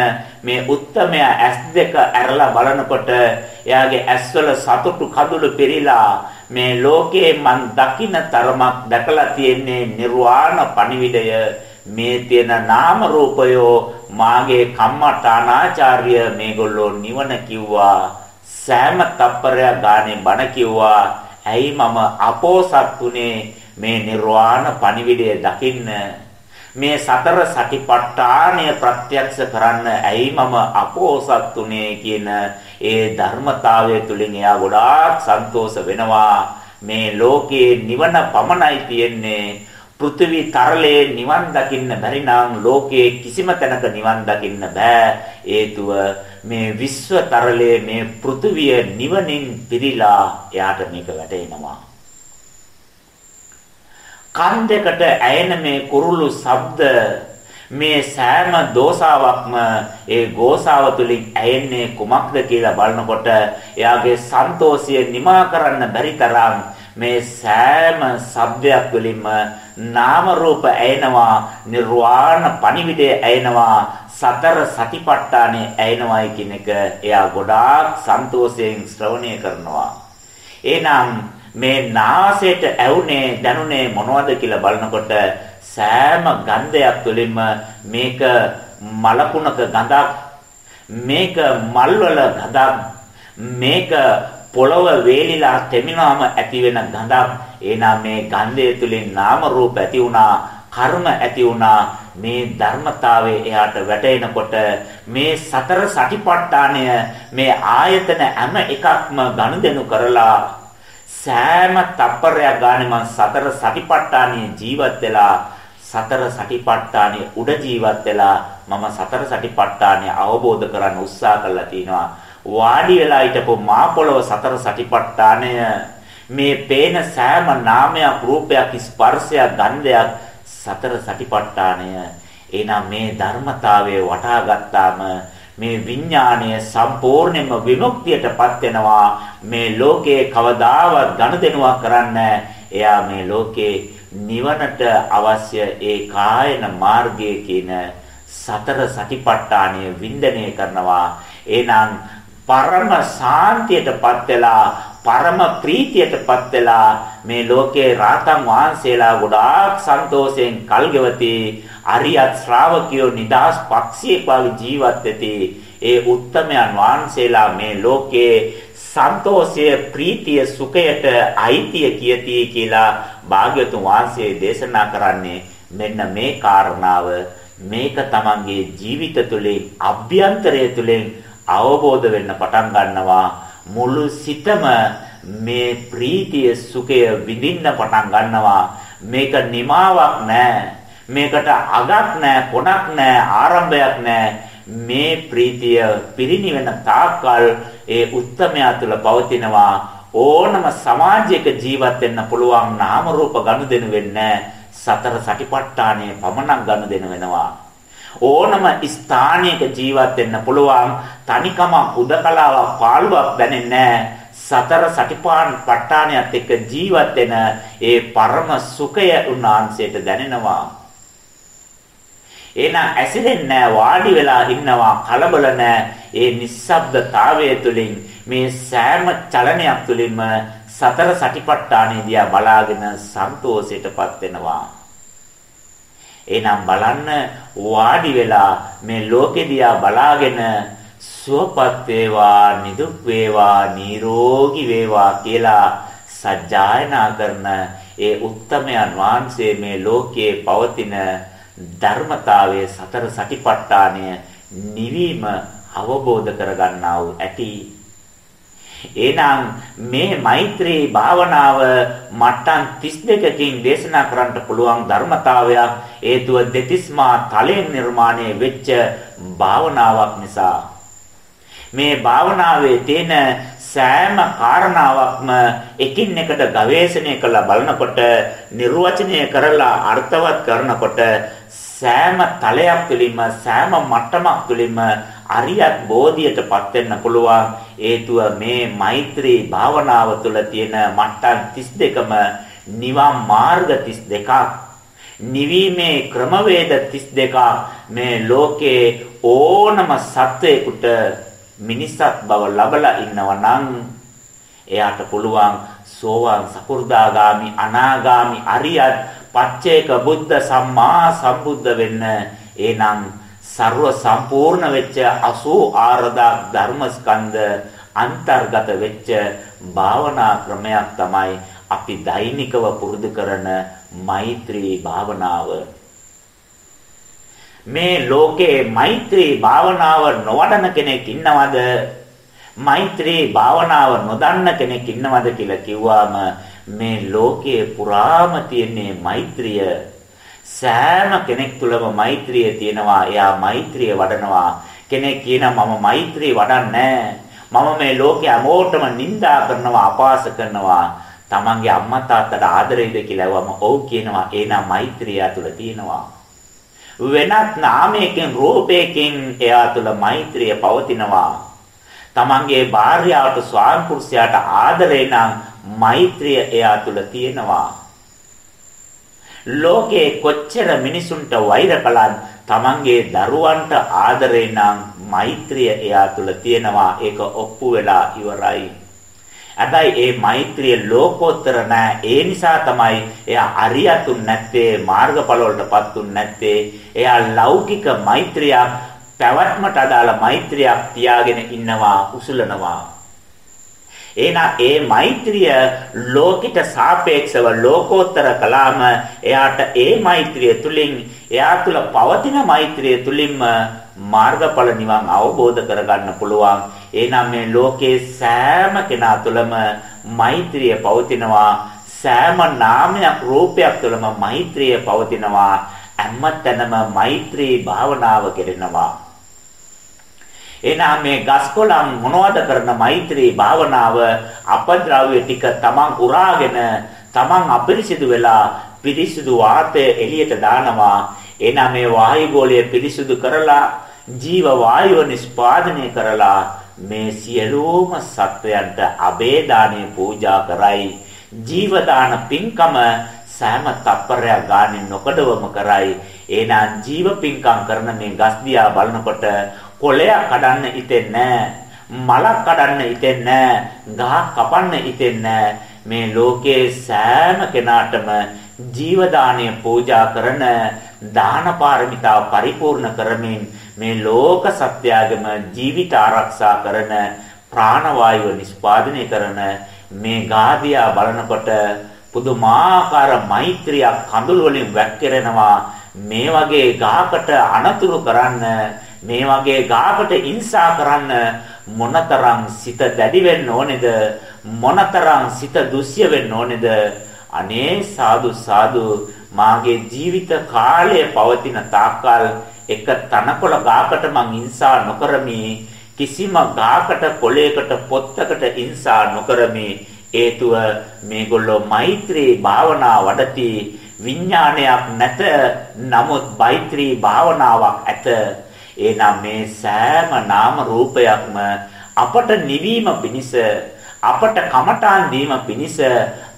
මේ උත්තමය ඇස් දෙක ඇරලා බලනකොට එයාගේ ඇස්වල සතුටු කඳුළු පිරීලා මේ ලෝකේ මන් දකින්න තරමක් දැකලා තියෙන්නේ නිර්වාණ පණිවිඩය. මේ තියෙන නාම රූපයෝ මාගේ කම්මඨානාචාර්ය මේගොල්ලෝ නිවන කිව්වා. සෑම තප්පරයක් ගානේ බණ කිව්වා. ඇයි මම අපෝසත් උනේ මේ නිර්වාණ පණිවිඩය දකින්න මේ සතර සටිපට්ඨානය ප්‍රත්‍යක්ෂ කරන්න ඇයි මම අපෝසත් උනේ කියන ඒ ධර්මතාවය තුලින් එයා ගොඩාක් සන්තෝෂ වෙනවා. මේ ලෝකේ නිවන පමණයි තියෙන්නේ. පෘථිවි තරලේ නිවන් දකින්න බැරි නම් ලෝකයේ කිසිම තැනක නිවන් දකින්න බෑ. හේතුව මේ විශ්ව තරලයේ මේ පෘථුවිය නිවනින් පිරීලා එයාට මේක වැටෙනවා. කන් දෙකට ඇයෙන මේ කුරුළු ශබ්ද මේ සෑම දෝසාවක්ම ඒ ගෝසාව තුලින් ඇයෙන්නේ කුමක්ද කියලා බලනකොට එයාගේ සන්තෝෂය නිමා කරන්න බැරි තරම් මේ සෑම ශබ්දයක් වලින්ම නාම රූප ඇයෙනවා නිර්වාණ පණිවිඩය ඇයෙනවා සතර සතිපට්ඨානේ ඇයෙනවයි කියන එක එයා ගොඩාක් සන්තෝෂයෙන් ශ්‍රවණය කරනවා. එහෙනම් මේ නාසයට ඇවුනේ දැනුනේ මොනවද කියලා බලනකොට සෑම ගන්ධයක් තුළින්ම මේක මලකුණක ගඳක් මේක මල්වල ගඳක් මේක පොළව වේලිලා තෙමිනාම ඇති වෙන ගඳක්. එහෙනම් මේ ගන්ධය තුලින් නාම රූප ඇති වුණා කර්ම ඇති වුණා. මේ ධර්මතාවයේ එයාට වැටෙනකොට මේ සතර සටිපට්ඨානය මේ ආයතන හැම එකක්ම ගනුදෙනු කරලා සෑම තප්පරයක් ගානේ මම සතර සටිපට්ඨානයේ ජීවත් වෙලා සතර සටිපට්ඨානයේ උඩ ජීවත් වෙලා මම සතර සටිපට්ඨානය අවබෝධ කරගන්න උත්සාහ කළා තිනවා. වාඩි වෙලා හිටපු මා පොළව සතර සටිපට්ඨානය මේ පේන සෑම නාමයක් රූපයක් ස්පර්ශයක් ගන්ධයක් සතර සටිපට්ඨානය එනම් මේ ධර්මතාවය වටහා ගත්තාම මේ විඥාණය සම්පූර්ණයෙන්ම විමුක්තියටපත් වෙනවා. මේ ලෝකේ කවදාවත් ගනුදෙනුවක් කරන්න එයා මේ ලෝකේ නිවනට අවශ්‍ය ඒ කායන මාර්ගයේ කියන සතර සටිපට්ඨානය වින්දනය කරනවා. එහෙනම් පරම සාන්තියටපත් වෙලා පරම ප්‍රීතියටපත් වෙලා මේ ලෝකේ රාතන් වහන්සේලා ගොඩාක් සන්තෝෂයෙන් කල්ගෙවති. අරියත් ශ්‍රාවකියෝ නිදාස් පක්ෂියෙක් වගේ ජීවත් වෙති. ඒ උත්තමයන් වහන්සේලා මේ ලෝකේ සන්තෝෂය ප්‍රීතිය සුඛයට අයිතිය කියති කියලා භාග්‍යතුන් වහන්සේ දේශනා කරන්නේ මෙන්න මේ කාරණාව. මේක තමන්ගේ ජීවිත තුළින් අභ්‍යන්තරය තුළින් අවබෝධ වෙන්න පටන් ගන්නවා. මුළු සිතම මේ ප්‍රීතිය සුඛය විඳින්න පටන් ගන්නවා. මේක නිමාවක් නෑ. මේකට අගක් නෑ කොනක් නෑ ආරම්භයක් නෑ. මේ ප්‍රීතිය පිරිනිවෙන තාක්කල් ඒ උත්තමයා තුළ පවතිනවා. ඕනම සමාජයක ජීවත් වෙන්න පුළුවන් නාම රූප ගනුදෙනු වෙන්නේ සතර සටිපට්ඨානය පමණක් ගනුදෙනු වෙනවා. ඕනම ස්ථානයක ජීවත් වෙන්න පුළුවන්. තනිකම හුදකලාවක් පාළුවක් දැනෙන්නේ සතර සටිපාන් ප ဋ ාණයත් එක්ක ජීවත් වෙන ඒ පරම සුඛය උන්වහන්සේට දැනෙනවා. එහෙනම් ඇසිරෙන්නේ වාඩි වෙලා ඉන්නවා කලබල ඒ නිස්සබ්දතාවය තුළින් මේ සෑම චලනයක් තුළින්ම සතර සටිපට්ඨානෙ දිහා බලාගෙන සන්තෝෂයටපත් වෙනවා. එහෙනම් බලන්න වාඩි වෙලා මේ ලෝකෙ දිහා බලාගෙන සුවපත් වේවා නිදුක් වේවා නිරෝගී වේවා කියලා සජ්ජායනා කරන ඒ උත්තමයන් වහන්සේ මේ ලෝකයේ පවතින ධර්මතාවයේ සතර සටිපට්ඨානය නිවීම අවබෝධ කරගන්නා වූ ඇති. එහෙනම් මේ මෛත්‍රී භාවනාව මට්ටම් 32කින් දේශනා කරන්න පුළුවන් ධර්මතාවයක් හේතුව දෙතිස්මා තලයෙන් නිර්මාණය වෙච්ච භාවනාවක් නිසා. මේ භාවනාවේ තියෙන සෑම කාරණාවක්ම එකින් එකට ගවේෂණය කරලා බලනකොට නිර්වචනය කරලා අර්ථවත් කරනකොට සෑම තලයක් තුළින්ම සෑම මට්ටමක් තුළින්ම අරියත් බෝධියටපත් වෙන්න පුළුවන්. හේතුව මේ මෛත්‍රී භාවනාව තුළ තියෙන මට්ටම් 32ම නිවන් මාර්ග 32ක් නිවීමේ ක්‍රමවේද 32 මේ ලෝකේ ඕනම සත්වයකට මිනිසත් බව ලබලා ඉන්නවා නම් එයාට පුළුවන් සෝවාන් සකු르දාගාමි අනාගාමි අරියත් පච්චේක බුද්ධ සම්මා සම්බුද්ධ වෙන්න. එනම් ਸਰව සම්පූර්ණ වෙච්ච 84000 ධර්මස්කන්ධ අන්තර්ගත වෙච්ච භාවනා ක්‍රමයක් තමයි අපි දෛනිකව පුරුදු කරන මෛත්‍රී භාවනාව මේ ලෝකේ මෛත්‍රී භාවනාව නොවඩන කෙනෙක් ඉන්නවද මෛත්‍රී භාවනාව නොදන්න කෙනෙක් ඉන්නවද කියලා කිව්වම මේ ලෝකයේ පුරාම තියෙන මෛත්‍රිය සෑම කෙනෙක් තුළම මෛත්‍රිය තියෙනවා. එයා මෛත්‍රිය වඩනවා. කෙනෙක් කියනවා මම මෛත්‍රිය වඩන්නේ මම මේ ලෝකයේ හැමෝටම නිඳා කරනවා අපාස කරනවා. තමන්ගේ අම්මා තාත්තට ආදරෙයිද කියලා වම ඔව් කියනවා. එහෙනම් මෛත්‍රිය තුළ තියෙනවා. වෙනත් නාමයකින් රූපයකින් එයා තුළ මෛත්‍රිය පවතිනවා. තමන්ගේ භාර්යාවට ස්වාම පුරුෂයාට ආදරේ නම් මෛත්‍රිය එයා තුල තියෙනවා. ලෝකේ කොච්චර මිනිසුන්ට වෛර කළත් තමන්ගේ දරුවන්ට ආදරේ නම් මෛත්‍රිය එයා තුල තියෙනවා. ඒක ඔප්පු වෙලා ඉවරයි. හැබැයි ඒ මෛත්‍රිය ලෝකෝත්තර නෑ. ඒ නිසා තමයි එයා අරියතුන් නැත්තේ මාර්ගඵල වලටපත් උන් නැත්තේ. එයා ලෞකික මෛත්‍රියක් පැවැත්මට අදාළ මෛත්‍රියක් තියාගෙන ඉන්නවා උසුලනවා. එහෙනම් ඒ මෛත්‍රිය ලෝකිට සාපේක්ෂව ලෝකෝත්තර කළාම එයාට ඒ මෛත්‍රිය තුලින් එයා තුල පවතින මෛත්‍රිය තුලින්ම මාර්ගඵල නිවන් අවබෝධ කරගන්න පුළුවන්. එහෙනම් මේ ලෝකේ සෑම කෙනා තුළම මෛත්‍රිය පවතිනවා. සෑම නාමයක් රූපයක් තුළම මෛත්‍රිය පවතිනවා. හැමතැනම මෛත්‍රී භාවනාව කෙරෙනවා. එහෙනම් මේ ගස්කොලන් මොනවද කරන මෛත්‍රී භාවනාව අපද්‍රව්‍ය ටික තමන් උරාගෙන තමන් අපිරිසිදු වෙලා පිරිසිදු වාතය එළියට දානවා එහෙනම් මේ වායු ගෝලය පිරිසිදු කරලා ජීව වායුව නිස්පාදනය කරලා මේ සියලුම සත්වයන්ට අබේදානෙ පූජා කරයි. ජීව දාන පින්කම සෑම තප්පරයක් ගානේ නොකඩවම කරයි. එහෙනම් ජීව පින්කම් කරන මේ ගස් දිහා බලනකොට කොළයක් කඩන්න හිතෙන්නේ මලක් කඩන්න හිතෙන්නේ ගහක් කපන්න හිතෙන්නේ මේ ලෝකයේ සෑම කෙනාටම ජීව දාණය පූජා කරන දාන පාරමිතාව පරිපූර්ණ කරමින් මේ ලෝක සත්‍යයගම ජීවිත ආරක්ෂා කරන ප්‍රාණවායුව නිෂ්පාදනය කරන මේ ගාදියා බලනකොට පුදුමාකාර මෛත්‍රියක් කඳුළු වලින් වැක්කිරෙනවා. මේ වගේ ගාකට අනතුරු කරන්න මේ වගේ ගාකට ඉන්සා කරන්න මොනතරම් සිත දැඩි වෙන්න ඕනේද? මොනතරම් සිත දුස්ය වෙන්න ඕනේද? අනේ සාදු සාදු. මාගේ ජීවිත කාලය පවතින තාක්කල් එක තනකොළ ගාකට මං ඉන්සා නොකරමි. කිසිම ගාකට කොළයකට පොත්තකට ඉන්සා නොකරමි. හේතුව මේගොල්ලෝ මෛත්‍රී භාවනා වඩති. විඥානයක් නැත. නමුත් මෛත්‍රී භාවනාවක් ඇත. එනම් මේ සෑම නාම රූපයක්ම අපට නිවීම පිණිස අපට කමඨාන් දීම පිණිස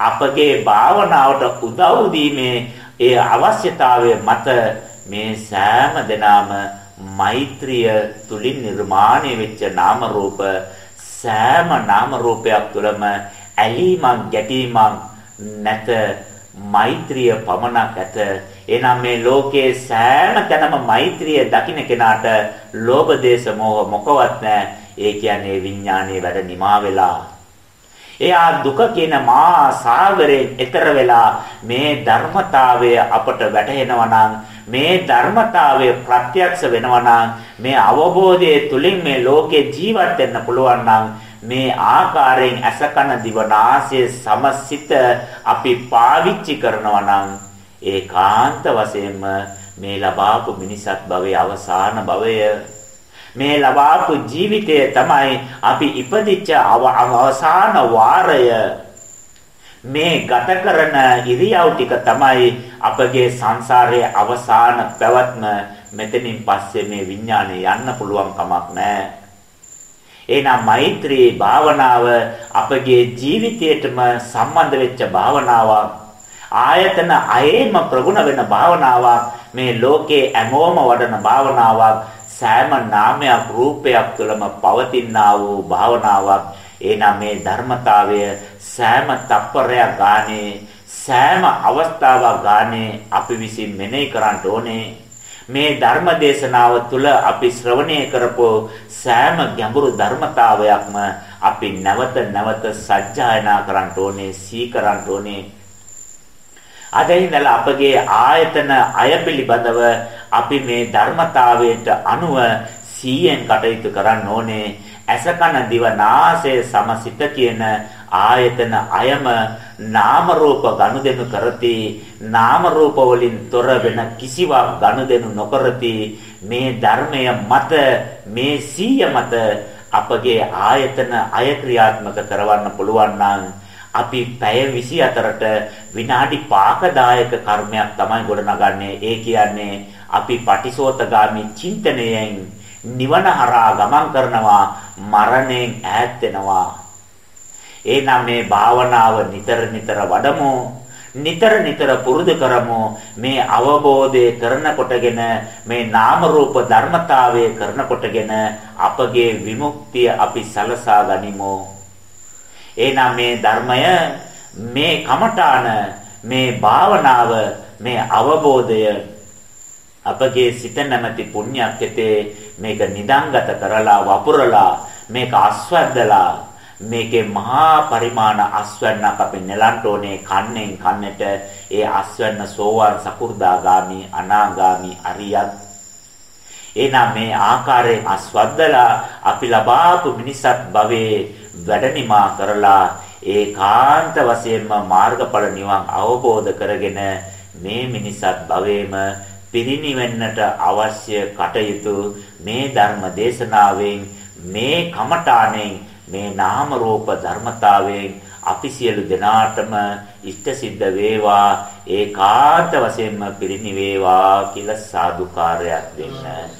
අපගේ භාවනාවට උදව් දීමේ ඒ අවශ්‍යතාවය මත මේ සෑම දිනම මෛත්‍රිය තුලින් නිර්මාණය වෙච්ච නාම රූප සෑම නාම රූපයක් තුළම ඇලීමක් ගැටීමක් නැත මෛත්‍රිය පමණක් ඇත. එනම් මේ ලෝකයේ සෑම තැනම මෛත්‍රිය දකින්න කෙනාට ලෝභ දේශ මොහ මොකවත් නැහැ. ඒ කියන්නේ විඥානයේ වැඩ නිමා වෙලා. එයා දුක කියන මා සාගරයෙන් එතර වෙලා මේ ධර්මතාවය අපට වැටහෙනවා මේ ධර්මතාවය ප්‍රත්‍යක්ෂ වෙනවා මේ අවබෝධයේ තුලින් මේ ලෝකේ ජීවත් වෙන්න පුළුවන් නම් මේ ආකාරයෙන් අසකන දිවනාසය සමසිත අපි පාවිච්චි කරනවා නම් ඒකාන්ත වශයෙන්ම මේ ලබාපු මිනිසත් භවයේ අවසාන භවය. මේ ලබාපු ජීවිතය තමයි අපි ඉපදිච්ච අවසාන වාරය. මේ ගත කරන ඉරියව් ටික තමයි අපගේ සංසාරයේ අවසාන පැවැත්ම මෙතනින් පස්සේ මේ විඥානේ යන්න පුළුවන් කමක් නැහැ එහෙනම් මෛත්‍රී භාවනාව අපගේ ජීවිතයටම සම්බන්ධ වෙච්ච භාවනාවක්. ආයතන අයෙම ප්‍රගුණ වෙන භාවනාවක්. මේ ලෝකේ හැමෝම වඩන භාවනාවක්. සෑම නාමයක් රූපයක් තුළම පවතිනා වූ භාවනාවක්. එහෙනම් මේ ධර්මතාවය සෑම තප්පරයක් ගානේ සෑම අවස්ථාවක් ගානේ අපි විසින් මෙනෙහි කරන්න ඕනේ. මේ ධර්ම දේශනාව තුළ අපි ශ්‍රවණය කරපෝ සෑම ගැඹුරු ධර්මතාවයක්ම අපි නැවත නැවත සජ්ජායනා කරන්න ඕනේ සී කරන්න ඕනේ අද ඉඳලා අපගේ ආයතන අය පිළිබඳව අපි මේ ධර්මතාවයට අනුව සීයෙන් කටයුතු කරන්න ඕනේ ඇසකන දිව නාසය සමසිත කියන ආයතන අයම නාම රූප ගනුදෙනු කරති. නාම රූප වලින් තොර වෙන කිසිවක් ගනුදෙනු නොකරති. මේ ධර්මය මත මේ සීය මත අපගේ ආයතන අය ක්‍රියාත්මක කරවන්න පුළුවන් නම් අපි පැය 24ට විනාඩි 5කදායක කර්මයක් තමයි ගොඩනගන්නේ. ඒ කියන්නේ අපි පටිසෝතගාමි චින්තනයෙන් නිවන හරහා ගමන් කරනවා මරණයෙන් ඈත් වෙනවා. එහෙනම් මේ භාවනාව නිතර නිතර වඩමු නිතර නිතර පුරුදු කරමු. මේ අවබෝධය කරන කොටගෙන මේ නාම රූප ධර්මතාවය කරන කොටගෙන අපගේ විමුක්තිය අපි සලසා ගනිමු. එහෙනම් මේ ධර්මය මේ කමඨාන මේ භාවනාව මේ අවබෝධය අපගේ සිත නැමැති පුණ්‍යක්කතේ මේක නිදංගත කරලා වපුරලා මේක අස්වැද්දලා මේකේ මහා පරිමාණ අස්වැන්නක් අපි නෙලන්ට ඕනේ කන්නෙන් කන්නට. ඒ අස්වැන්න සෝවාන් සකු르දාගාමි අනාගාමි අරියත්. එනම් මේ ආකාරයෙන් අස්වද්දලා අපි ලබාපු මිනිසත් භවයේ වැඩනිමා කරලා ඒකාන්ත වශයෙන්ම මාර්ගඵල නිවන් අවබෝධ කරගෙන මේ මිනිසත් භවයේම පිරිනිවෙන්නට අවශ්‍ය කටයුතු මේ ධර්ම දේශනාවෙන් මේ කමඨාණෙන් මේ නාම රූප ධර්මතාවයෙන් අපි සියලු දෙනාටම ඉෂ්ට සිද්ධ වේවා ඒකාන්ත වශයෙන්ම පිරිනිවේවා කියලා සාදුකාරයක් දෙන්න.